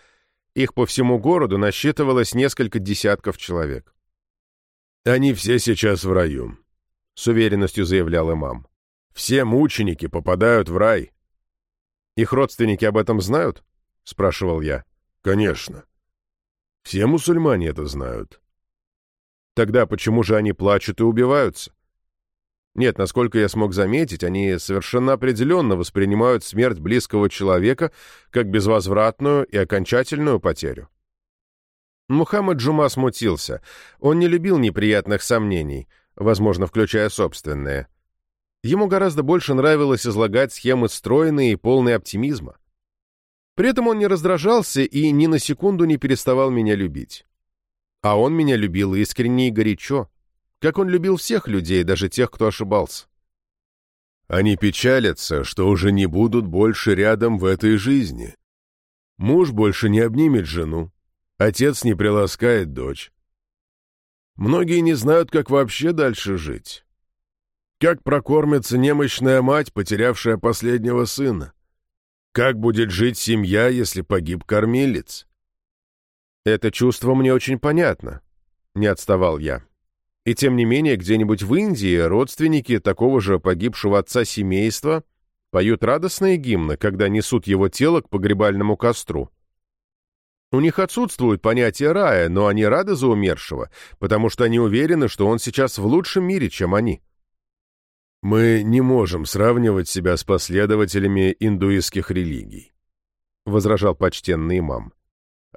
их по всему городу насчитывалось несколько десятков человек. «Они все сейчас в раю», — с уверенностью заявлял имам. «Все мученики попадают в рай». «Их родственники об этом знают?» — спрашивал я. «Конечно. Все мусульмане это знают». «Тогда почему же они плачут и убиваются?» Нет, насколько я смог заметить, они совершенно определенно воспринимают смерть близкого человека как безвозвратную и окончательную потерю. Мухаммад Джума смутился. Он не любил неприятных сомнений, возможно, включая собственные. Ему гораздо больше нравилось излагать схемы стройные и полные оптимизма. При этом он не раздражался и ни на секунду не переставал меня любить. А он меня любил искренне и горячо как он любил всех людей, даже тех, кто ошибался. Они печалятся, что уже не будут больше рядом в этой жизни. Муж больше не обнимет жену, отец не приласкает дочь. Многие не знают, как вообще дальше жить. Как прокормится немощная мать, потерявшая последнего сына? Как будет жить семья, если погиб кормилец? Это чувство мне очень понятно, не отставал я. И тем не менее, где-нибудь в Индии родственники такого же погибшего отца семейства поют радостные гимны, когда несут его тело к погребальному костру. У них отсутствует понятие рая, но они рады за умершего, потому что они уверены, что он сейчас в лучшем мире, чем они. Мы не можем сравнивать себя с последователями индуистских религий, возражал почтенный имам.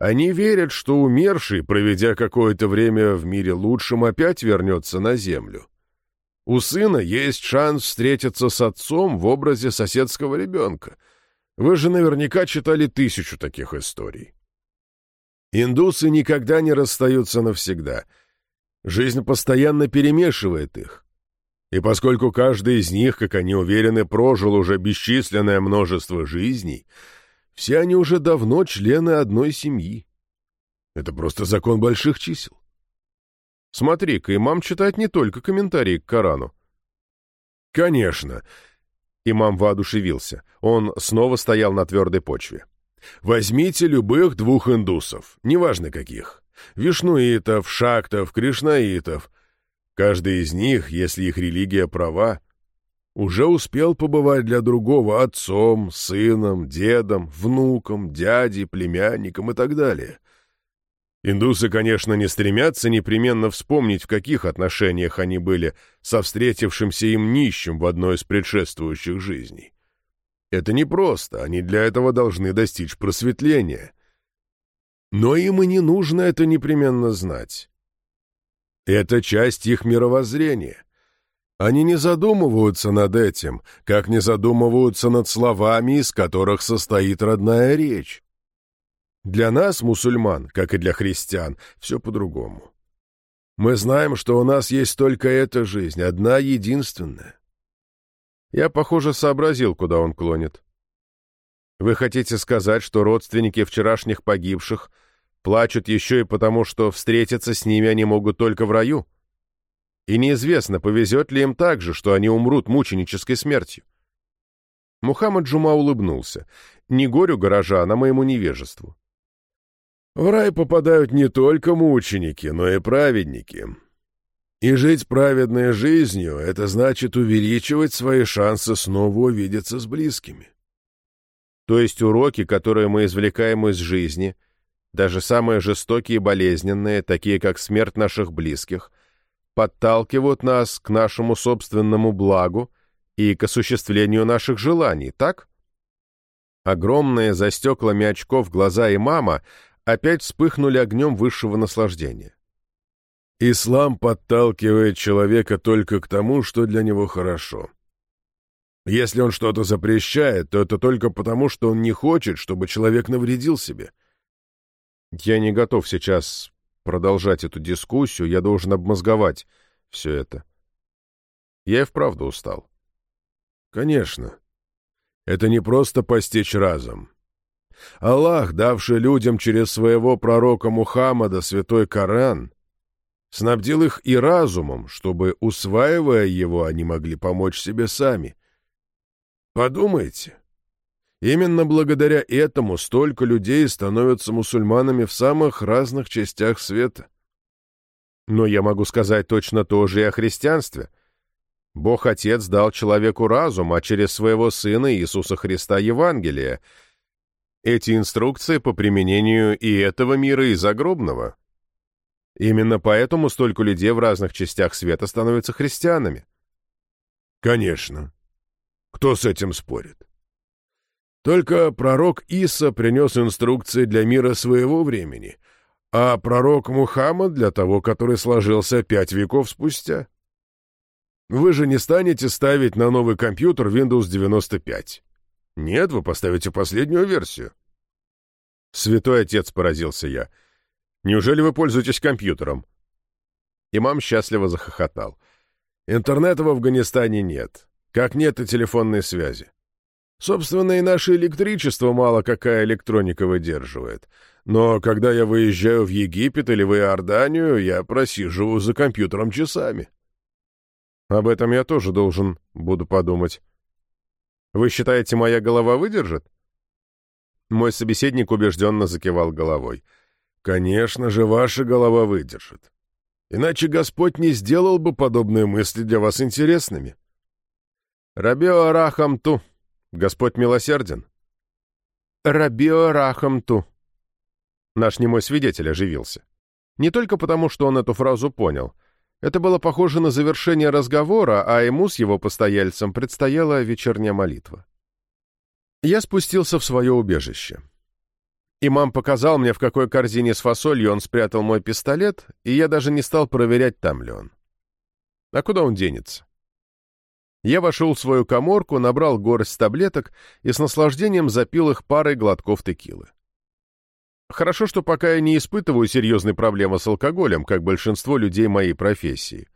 Они верят, что умерший, проведя какое-то время в мире лучшем, опять вернется на землю. У сына есть шанс встретиться с отцом в образе соседского ребенка. Вы же наверняка читали тысячу таких историй. Индусы никогда не расстаются навсегда. Жизнь постоянно перемешивает их. И поскольку каждый из них, как они уверены, прожил уже бесчисленное множество жизней, все они уже давно члены одной семьи. Это просто закон больших чисел. Смотри-ка, имам читает не только комментарии к Корану. Конечно. Имам воодушевился. Он снова стоял на твердой почве. Возьмите любых двух индусов, неважно каких. Вишнуитов, шактов, кришнаитов. Каждый из них, если их религия права, уже успел побывать для другого отцом, сыном, дедом, внуком, дядей, племянником и так далее. Индусы, конечно, не стремятся непременно вспомнить, в каких отношениях они были со встретившимся им нищим в одной из предшествующих жизней. Это непросто, они для этого должны достичь просветления. Но им и не нужно это непременно знать. Это часть их мировоззрения. Они не задумываются над этим, как не задумываются над словами, из которых состоит родная речь. Для нас, мусульман, как и для христиан, все по-другому. Мы знаем, что у нас есть только эта жизнь, одна единственная. Я, похоже, сообразил, куда он клонит. Вы хотите сказать, что родственники вчерашних погибших плачут еще и потому, что встретиться с ними они могут только в раю? И неизвестно, повезет ли им так же, что они умрут мученической смертью. Мухаммад Джума улыбнулся. Не горю горожан, а моему невежеству. В рай попадают не только мученики, но и праведники. И жить праведной жизнью — это значит увеличивать свои шансы снова увидеться с близкими. То есть уроки, которые мы извлекаем из жизни, даже самые жестокие и болезненные, такие как смерть наших близких, подталкивают нас к нашему собственному благу и к осуществлению наших желаний, так? Огромные за стеклами очков глаза имама опять вспыхнули огнем высшего наслаждения. Ислам подталкивает человека только к тому, что для него хорошо. Если он что-то запрещает, то это только потому, что он не хочет, чтобы человек навредил себе. Я не готов сейчас продолжать эту дискуссию, я должен обмозговать все это. Я и вправду устал. Конечно. Это не просто постичь разом. Аллах, давший людям через своего пророка Мухаммада святой Коран, снабдил их и разумом, чтобы, усваивая его, они могли помочь себе сами. Подумайте, именно благодаря этому столько людей становятся мусульманами в самых разных частях света. Но я могу сказать точно то же и о христианстве. Бог-Отец дал человеку разум, а через своего Сына Иисуса Христа Евангелие. Эти инструкции по применению и этого мира, и загробного. Именно поэтому столько людей в разных частях света становятся христианами. Конечно. Кто с этим спорит? Только пророк Иса принес инструкции для мира своего времени, а пророк Мухаммад для того, который сложился пять веков спустя. Вы же не станете ставить на новый компьютер Windows 95. Нет, вы поставите последнюю версию. Святой отец, поразился я. — Неужели вы пользуетесь компьютером?» Имам счастливо захохотал. «Интернета в Афганистане нет. Как нет и телефонной связи. Собственно, и наше электричество мало какая электроника выдерживает. Но когда я выезжаю в Египет или в Иорданию, я просиживаю за компьютером часами». «Об этом я тоже должен буду подумать. Вы считаете, моя голова выдержит?» Мой собеседник убежденно закивал головой. — Конечно же, ваша голова выдержит. Иначе Господь не сделал бы подобные мысли для вас интересными. Рабио Наш немой свидетель оживился. Не только потому, что он эту фразу понял. Это было похоже на завершение разговора, а ему с его постояльцем предстояла вечерняя молитва. Я спустился в свое убежище. Имам показал мне, в какой корзине с фасолью он спрятал мой пистолет, и я даже не стал проверять, там ли он. А куда он денется? Я вошел в свою коморку, набрал горсть таблеток и с наслаждением запил их парой глотков текилы. Хорошо, что пока я не испытываю серьезной проблемы с алкоголем, как большинство людей моей профессии.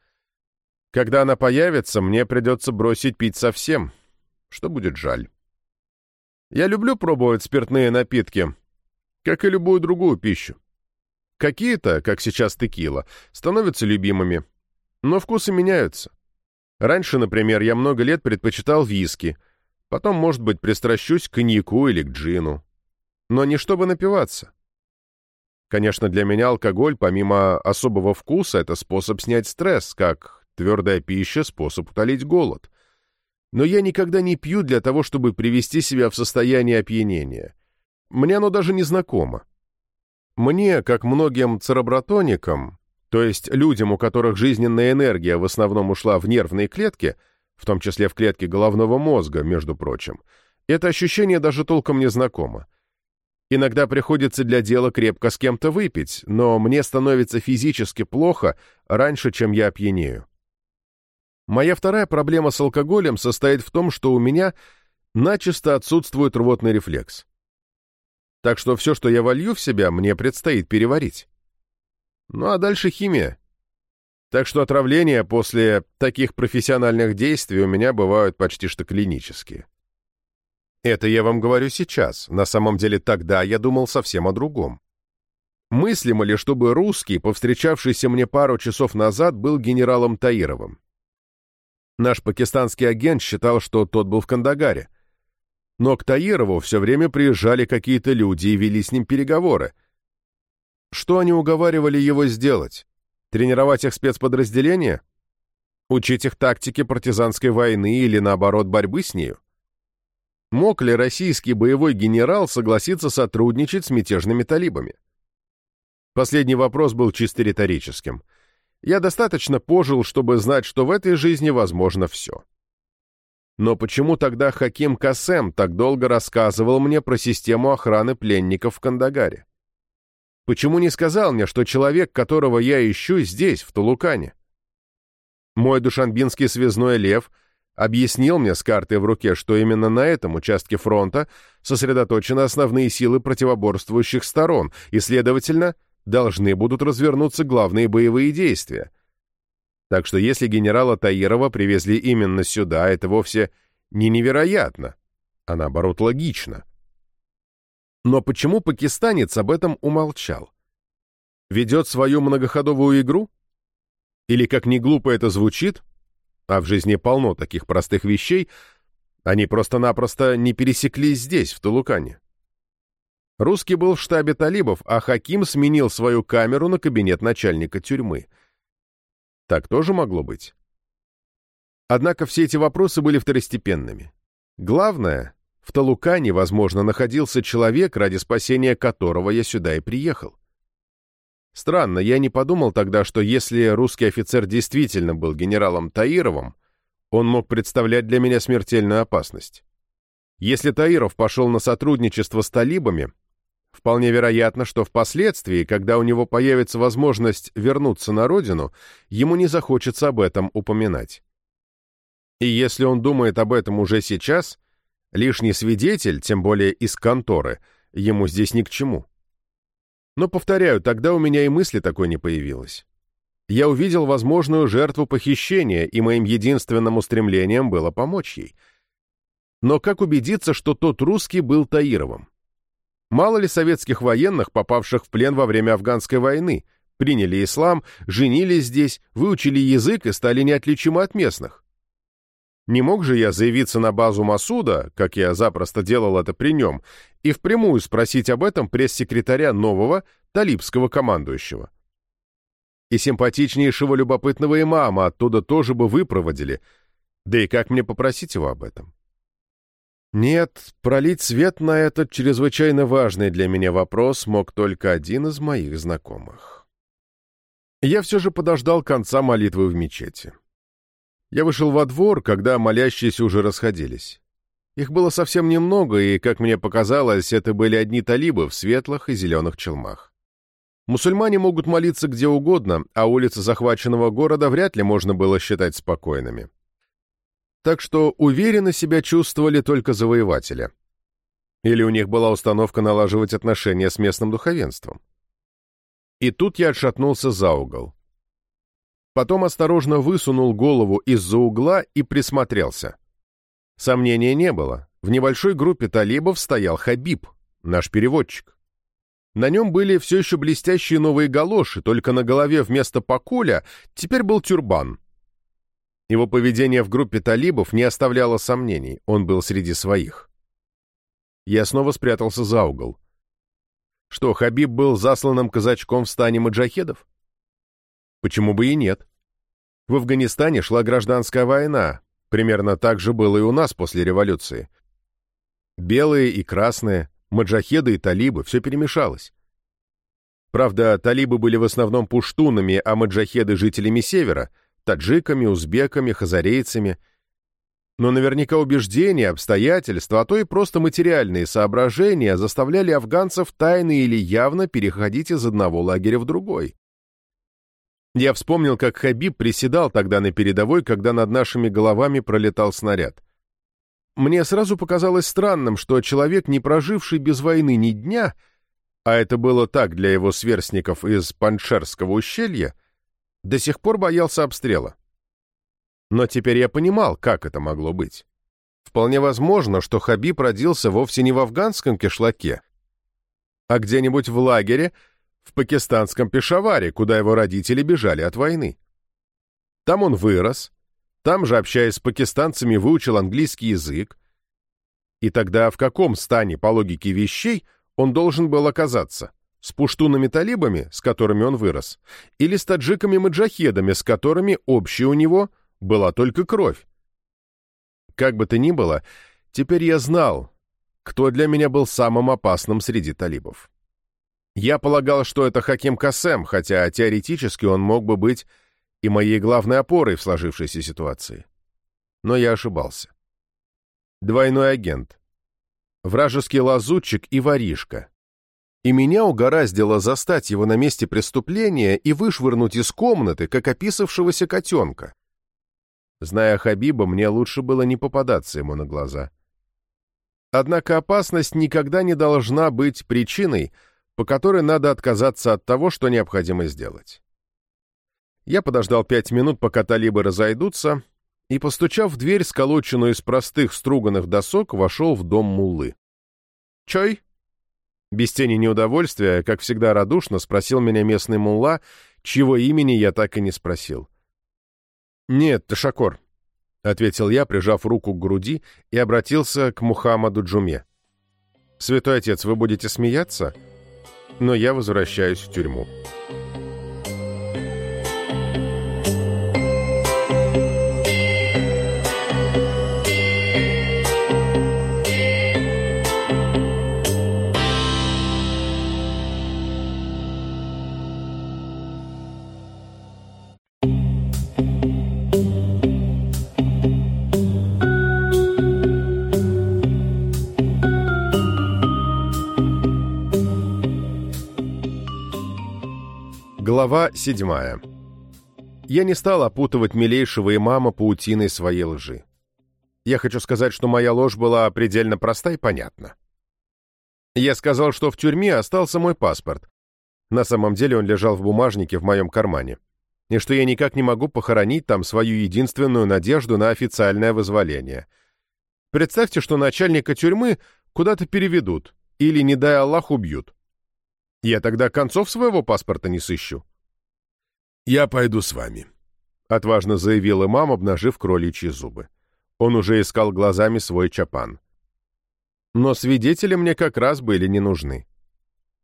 Когда она появится, мне придется бросить пить совсем, что будет жаль. Я люблю пробовать спиртные напитки, как и любую другую пищу. Какие-то, как сейчас текила, становятся любимыми, но вкусы меняются. Раньше, например, я много лет предпочитал виски, потом, может быть, пристращусь к коньяку или к джину. Но не чтобы напиваться. Конечно, для меня алкоголь, помимо особого вкуса, это способ снять стресс, как твердая пища — способ утолить голод — но я никогда не пью для того, чтобы привести себя в состояние опьянения. Мне оно даже не знакомо. Мне, как многим церебротоникам, то есть людям, у которых жизненная энергия в основном ушла в нервные клетки, в том числе в клетки головного мозга, между прочим, это ощущение даже толком не знакомо. Иногда приходится для дела крепко с кем-то выпить, но мне становится физически плохо раньше, чем я опьянею. Моя вторая проблема с алкоголем состоит в том, что у меня начисто отсутствует рвотный рефлекс. Так что все, что я волью в себя, мне предстоит переварить. Ну а дальше химия. Так что отравления после таких профессиональных действий у меня бывают почти что клинические. Это я вам говорю сейчас. На самом деле тогда я думал совсем о другом. Мыслимо ли, чтобы русский, повстречавшийся мне пару часов назад, был генералом Таировым? Наш пакистанский агент считал, что тот был в Кандагаре. Но к Таирову все время приезжали какие-то люди и вели с ним переговоры. Что они уговаривали его сделать? Тренировать их спецподразделения? Учить их тактике партизанской войны или, наоборот, борьбы с нею? Мог ли российский боевой генерал согласиться сотрудничать с мятежными талибами? Последний вопрос был чисто риторическим. Я достаточно пожил, чтобы знать, что в этой жизни возможно все. Но почему тогда Хаким Касем так долго рассказывал мне про систему охраны пленников в Кандагаре? Почему не сказал мне, что человек, которого я ищу, здесь, в Тулукане? Мой душанбинский связной лев объяснил мне с картой в руке, что именно на этом участке фронта сосредоточены основные силы противоборствующих сторон, и, следовательно, должны будут развернуться главные боевые действия. Так что если генерала Таирова привезли именно сюда, это вовсе не невероятно, а наоборот логично. Но почему пакистанец об этом умолчал? Ведет свою многоходовую игру? Или, как ни глупо это звучит, а в жизни полно таких простых вещей, они просто-напросто не пересеклись здесь, в Тулукане. Русский был в штабе талибов, а Хаким сменил свою камеру на кабинет начальника тюрьмы. Так тоже могло быть. Однако все эти вопросы были второстепенными. Главное, в Талукане, возможно, находился человек, ради спасения которого я сюда и приехал. Странно, я не подумал тогда, что если русский офицер действительно был генералом Таировым, он мог представлять для меня смертельную опасность. Если Таиров пошел на сотрудничество с талибами, Вполне вероятно, что впоследствии, когда у него появится возможность вернуться на родину, ему не захочется об этом упоминать. И если он думает об этом уже сейчас, лишний свидетель, тем более из конторы, ему здесь ни к чему. Но, повторяю, тогда у меня и мысли такой не появилось. Я увидел возможную жертву похищения, и моим единственным устремлением было помочь ей. Но как убедиться, что тот русский был Таировым? Мало ли советских военных, попавших в плен во время афганской войны, приняли ислам, женились здесь, выучили язык и стали неотличимы от местных. Не мог же я заявиться на базу Масуда, как я запросто делал это при нем, и впрямую спросить об этом пресс-секретаря нового талибского командующего. И симпатичнейшего любопытного имама оттуда тоже бы выпроводили, да и как мне попросить его об этом? Нет, пролить свет на этот чрезвычайно важный для меня вопрос мог только один из моих знакомых. Я все же подождал конца молитвы в мечети. Я вышел во двор, когда молящиеся уже расходились. Их было совсем немного, и, как мне показалось, это были одни талибы в светлых и зеленых челмах. Мусульмане могут молиться где угодно, а улицы захваченного города вряд ли можно было считать спокойными так что уверенно себя чувствовали только завоеватели. Или у них была установка налаживать отношения с местным духовенством. И тут я отшатнулся за угол. Потом осторожно высунул голову из-за угла и присмотрелся. Сомнения не было. В небольшой группе талибов стоял Хабиб, наш переводчик. На нем были все еще блестящие новые галоши, только на голове вместо покуля теперь был тюрбан. Его поведение в группе талибов не оставляло сомнений, он был среди своих. Я снова спрятался за угол. Что, Хабиб был засланным казачком в стане маджахедов? Почему бы и нет? В Афганистане шла гражданская война, примерно так же было и у нас после революции. Белые и красные, маджахеды и талибы, все перемешалось. Правда, талибы были в основном пуштунами, а маджахеды — жителями севера — таджиками, узбеками, хазарейцами. Но наверняка убеждения, обстоятельства, а то и просто материальные соображения заставляли афганцев тайно или явно переходить из одного лагеря в другой. Я вспомнил, как Хабиб приседал тогда на передовой, когда над нашими головами пролетал снаряд. Мне сразу показалось странным, что человек, не проживший без войны ни дня, а это было так для его сверстников из Паншерского ущелья, до сих пор боялся обстрела. Но теперь я понимал, как это могло быть. Вполне возможно, что Хабиб родился вовсе не в афганском кишлаке, а где-нибудь в лагере в пакистанском Пешаваре, куда его родители бежали от войны. Там он вырос, там же, общаясь с пакистанцами, выучил английский язык. И тогда в каком стане, по логике вещей, он должен был оказаться? С пуштунами-талибами, с которыми он вырос, или с таджиками-маджахедами, с которыми общей у него была только кровь. Как бы то ни было, теперь я знал, кто для меня был самым опасным среди талибов. Я полагал, что это Хаким Касем, хотя теоретически он мог бы быть и моей главной опорой в сложившейся ситуации. Но я ошибался. Двойной агент. Вражеский лазутчик и воришка и меня угораздило застать его на месте преступления и вышвырнуть из комнаты, как описавшегося котенка. Зная Хабиба, мне лучше было не попадаться ему на глаза. Однако опасность никогда не должна быть причиной, по которой надо отказаться от того, что необходимо сделать. Я подождал пять минут, пока талибы разойдутся, и, постучав в дверь, сколоченную из простых струганных досок, вошел в дом муллы. «Чой?» Без тени неудовольствия, как всегда радушно, спросил меня местный мулла, чьего имени я так и не спросил. «Нет, Ташакор», — ответил я, прижав руку к груди, и обратился к Мухаммаду Джуме. «Святой отец, вы будете смеяться, но я возвращаюсь в тюрьму». Глава седьмая. Я не стал опутывать милейшего имама паутиной своей лжи. Я хочу сказать, что моя ложь была предельно проста и понятна. Я сказал, что в тюрьме остался мой паспорт. На самом деле он лежал в бумажнике в моем кармане. И что я никак не могу похоронить там свою единственную надежду на официальное вызволение. Представьте, что начальника тюрьмы куда-то переведут, или, не дай Аллах, убьют. Я тогда концов своего паспорта не сыщу. «Я пойду с вами», — отважно заявил имам, обнажив кроличьи зубы. Он уже искал глазами свой чапан. «Но свидетели мне как раз были не нужны».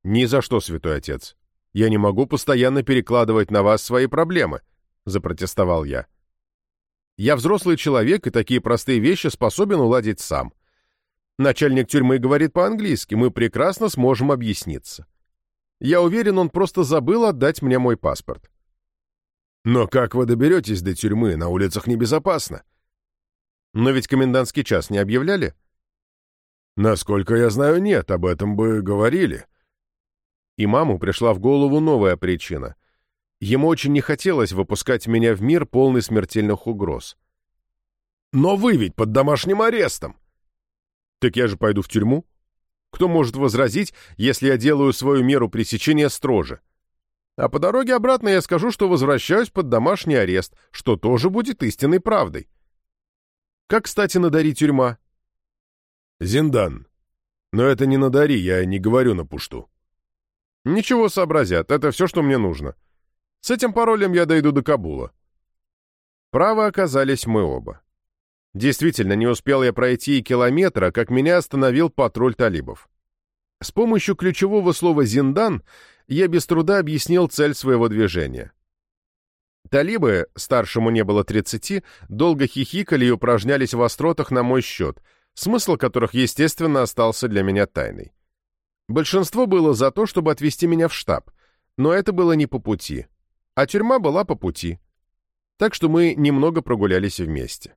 «Ни за что, святой отец. Я не могу постоянно перекладывать на вас свои проблемы», — запротестовал я. «Я взрослый человек и такие простые вещи способен уладить сам. Начальник тюрьмы говорит по-английски, мы прекрасно сможем объясниться. Я уверен, он просто забыл отдать мне мой паспорт. Но как вы доберетесь до тюрьмы? На улицах небезопасно. Но ведь комендантский час не объявляли? Насколько я знаю, нет, об этом бы говорили. И маму пришла в голову новая причина. Ему очень не хотелось выпускать меня в мир, полный смертельных угроз. «Но вы ведь под домашним арестом!» «Так я же пойду в тюрьму. Кто может возразить, если я делаю свою меру пресечения строже? А по дороге обратно я скажу, что возвращаюсь под домашний арест, что тоже будет истинной правдой. Как, кстати, на Дари тюрьма?» «Зиндан. Но это не на Дари, я не говорю на пушту». «Ничего сообразят, это все, что мне нужно. С этим паролем я дойду до Кабула». Правы оказались мы оба. Действительно, не успел я пройти и километра, как меня остановил патруль талибов. С помощью ключевого слова «зиндан» я без труда объяснил цель своего движения. Талибы, старшему не было 30, долго хихикали и упражнялись в остротах на мой счет, смысл которых, естественно, остался для меня тайной. Большинство было за то, чтобы отвезти меня в штаб, но это было не по пути, а тюрьма была по пути. Так что мы немного прогулялись вместе.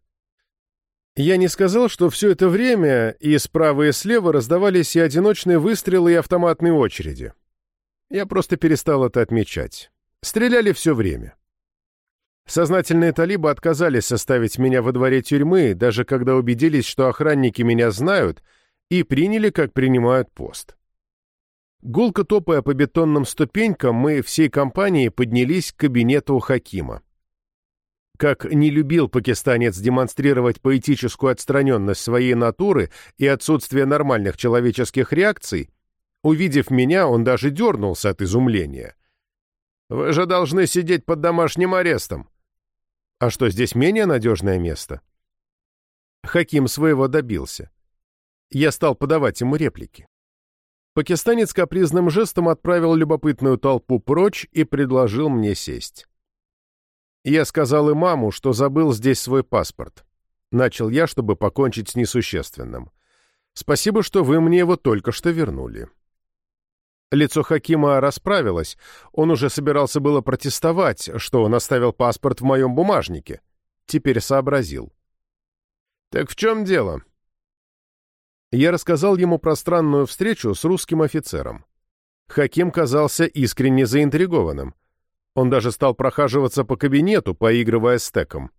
Я не сказал, что все это время и справа и слева раздавались и одиночные выстрелы, и автоматные очереди. Я просто перестал это отмечать. Стреляли все время. Сознательные талибы отказались составить меня во дворе тюрьмы, даже когда убедились, что охранники меня знают, и приняли, как принимают пост. Гулко топая по бетонным ступенькам, мы всей компанией поднялись к кабинету Хакима. Как не любил пакистанец демонстрировать поэтическую отстраненность своей натуры и отсутствие нормальных человеческих реакций, увидев меня, он даже дернулся от изумления. «Вы же должны сидеть под домашним арестом!» «А что, здесь менее надежное место?» Хаким своего добился. Я стал подавать ему реплики. Пакистанец капризным жестом отправил любопытную толпу прочь и предложил мне сесть. Я сказал имаму, что забыл здесь свой паспорт. Начал я, чтобы покончить с несущественным. Спасибо, что вы мне его только что вернули. Лицо Хакима расправилось. Он уже собирался было протестовать, что он оставил паспорт в моем бумажнике. Теперь сообразил. «Так в чем дело?» Я рассказал ему про странную встречу с русским офицером. Хаким казался искренне заинтригованным. Он даже стал прохаживаться по кабинету, поигрывая стеком.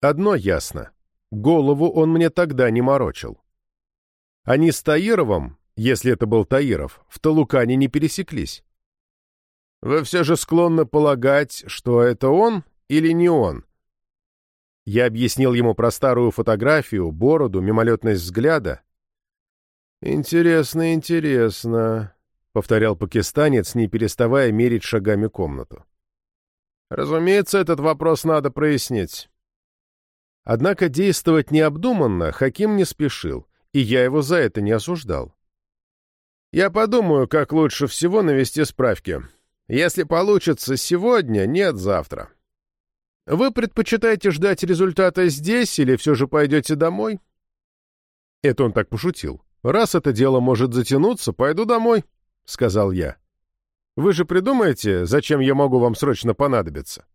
Одно ясно. Голову он мне тогда не морочил. Они с Таировым, если это был Таиров, в Талукане не пересеклись. Вы все же склонны полагать, что это он или не он? Я объяснил ему про старую фотографию, бороду, мимолетность взгляда. «Интересно, интересно», — повторял пакистанец, не переставая мерить шагами комнату. «Разумеется, этот вопрос надо прояснить». Однако действовать необдуманно Хаким не спешил, и я его за это не осуждал. «Я подумаю, как лучше всего навести справки. Если получится сегодня, нет завтра. Вы предпочитаете ждать результата здесь или все же пойдете домой?» Это он так пошутил. «Раз это дело может затянуться, пойду домой». — сказал я. «Вы же придумаете, зачем я могу вам срочно понадобиться?»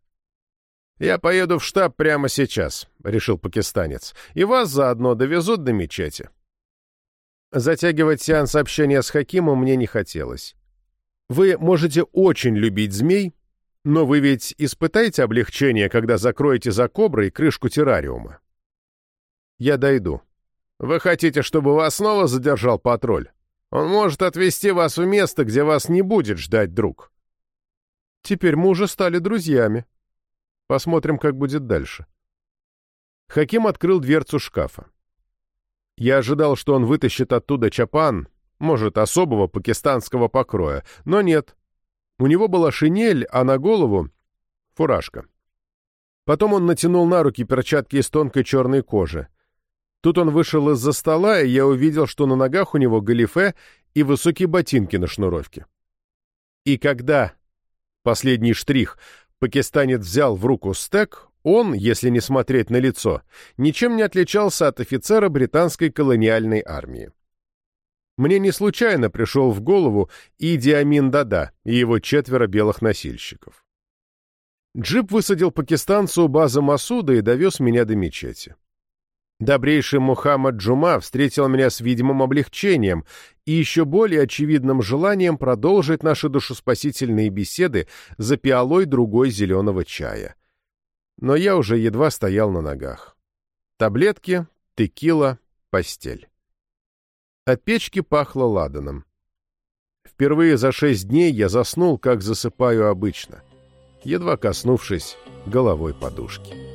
«Я поеду в штаб прямо сейчас», — решил пакистанец, «и вас заодно довезут до мечети». Затягивать сеанс общения с Хакимом мне не хотелось. Вы можете очень любить змей, но вы ведь испытаете облегчение, когда закроете за коброй крышку террариума. Я дойду. Вы хотите, чтобы вас снова задержал патруль? Он может отвезти вас в место, где вас не будет ждать друг. Теперь мы уже стали друзьями. Посмотрим, как будет дальше. Хаким открыл дверцу шкафа. Я ожидал, что он вытащит оттуда чапан, может, особого пакистанского покроя, но нет. У него была шинель, а на голову — фуражка. Потом он натянул на руки перчатки из тонкой черной кожи. Тут он вышел из-за стола, и я увидел, что на ногах у него галифе и высокие ботинки на шнуровке. И когда, последний штрих, пакистанец взял в руку стек, Он, если не смотреть на лицо, ничем не отличался от офицера британской колониальной армии. Мне не случайно пришел в голову Иди Амин Дада и его четверо белых носильщиков. Джип высадил пакистанцу у базы Масуда и довез меня до мечети. Добрейший Мухаммад Джума встретил меня с видимым облегчением и еще более очевидным желанием продолжить наши душеспасительные беседы за пиалой другой зеленого чая. Но я уже едва стоял на ногах. Таблетки, текила, постель. От печки пахло ладаном. Впервые за шесть дней я заснул, как засыпаю обычно — едва коснувшись головой подушки.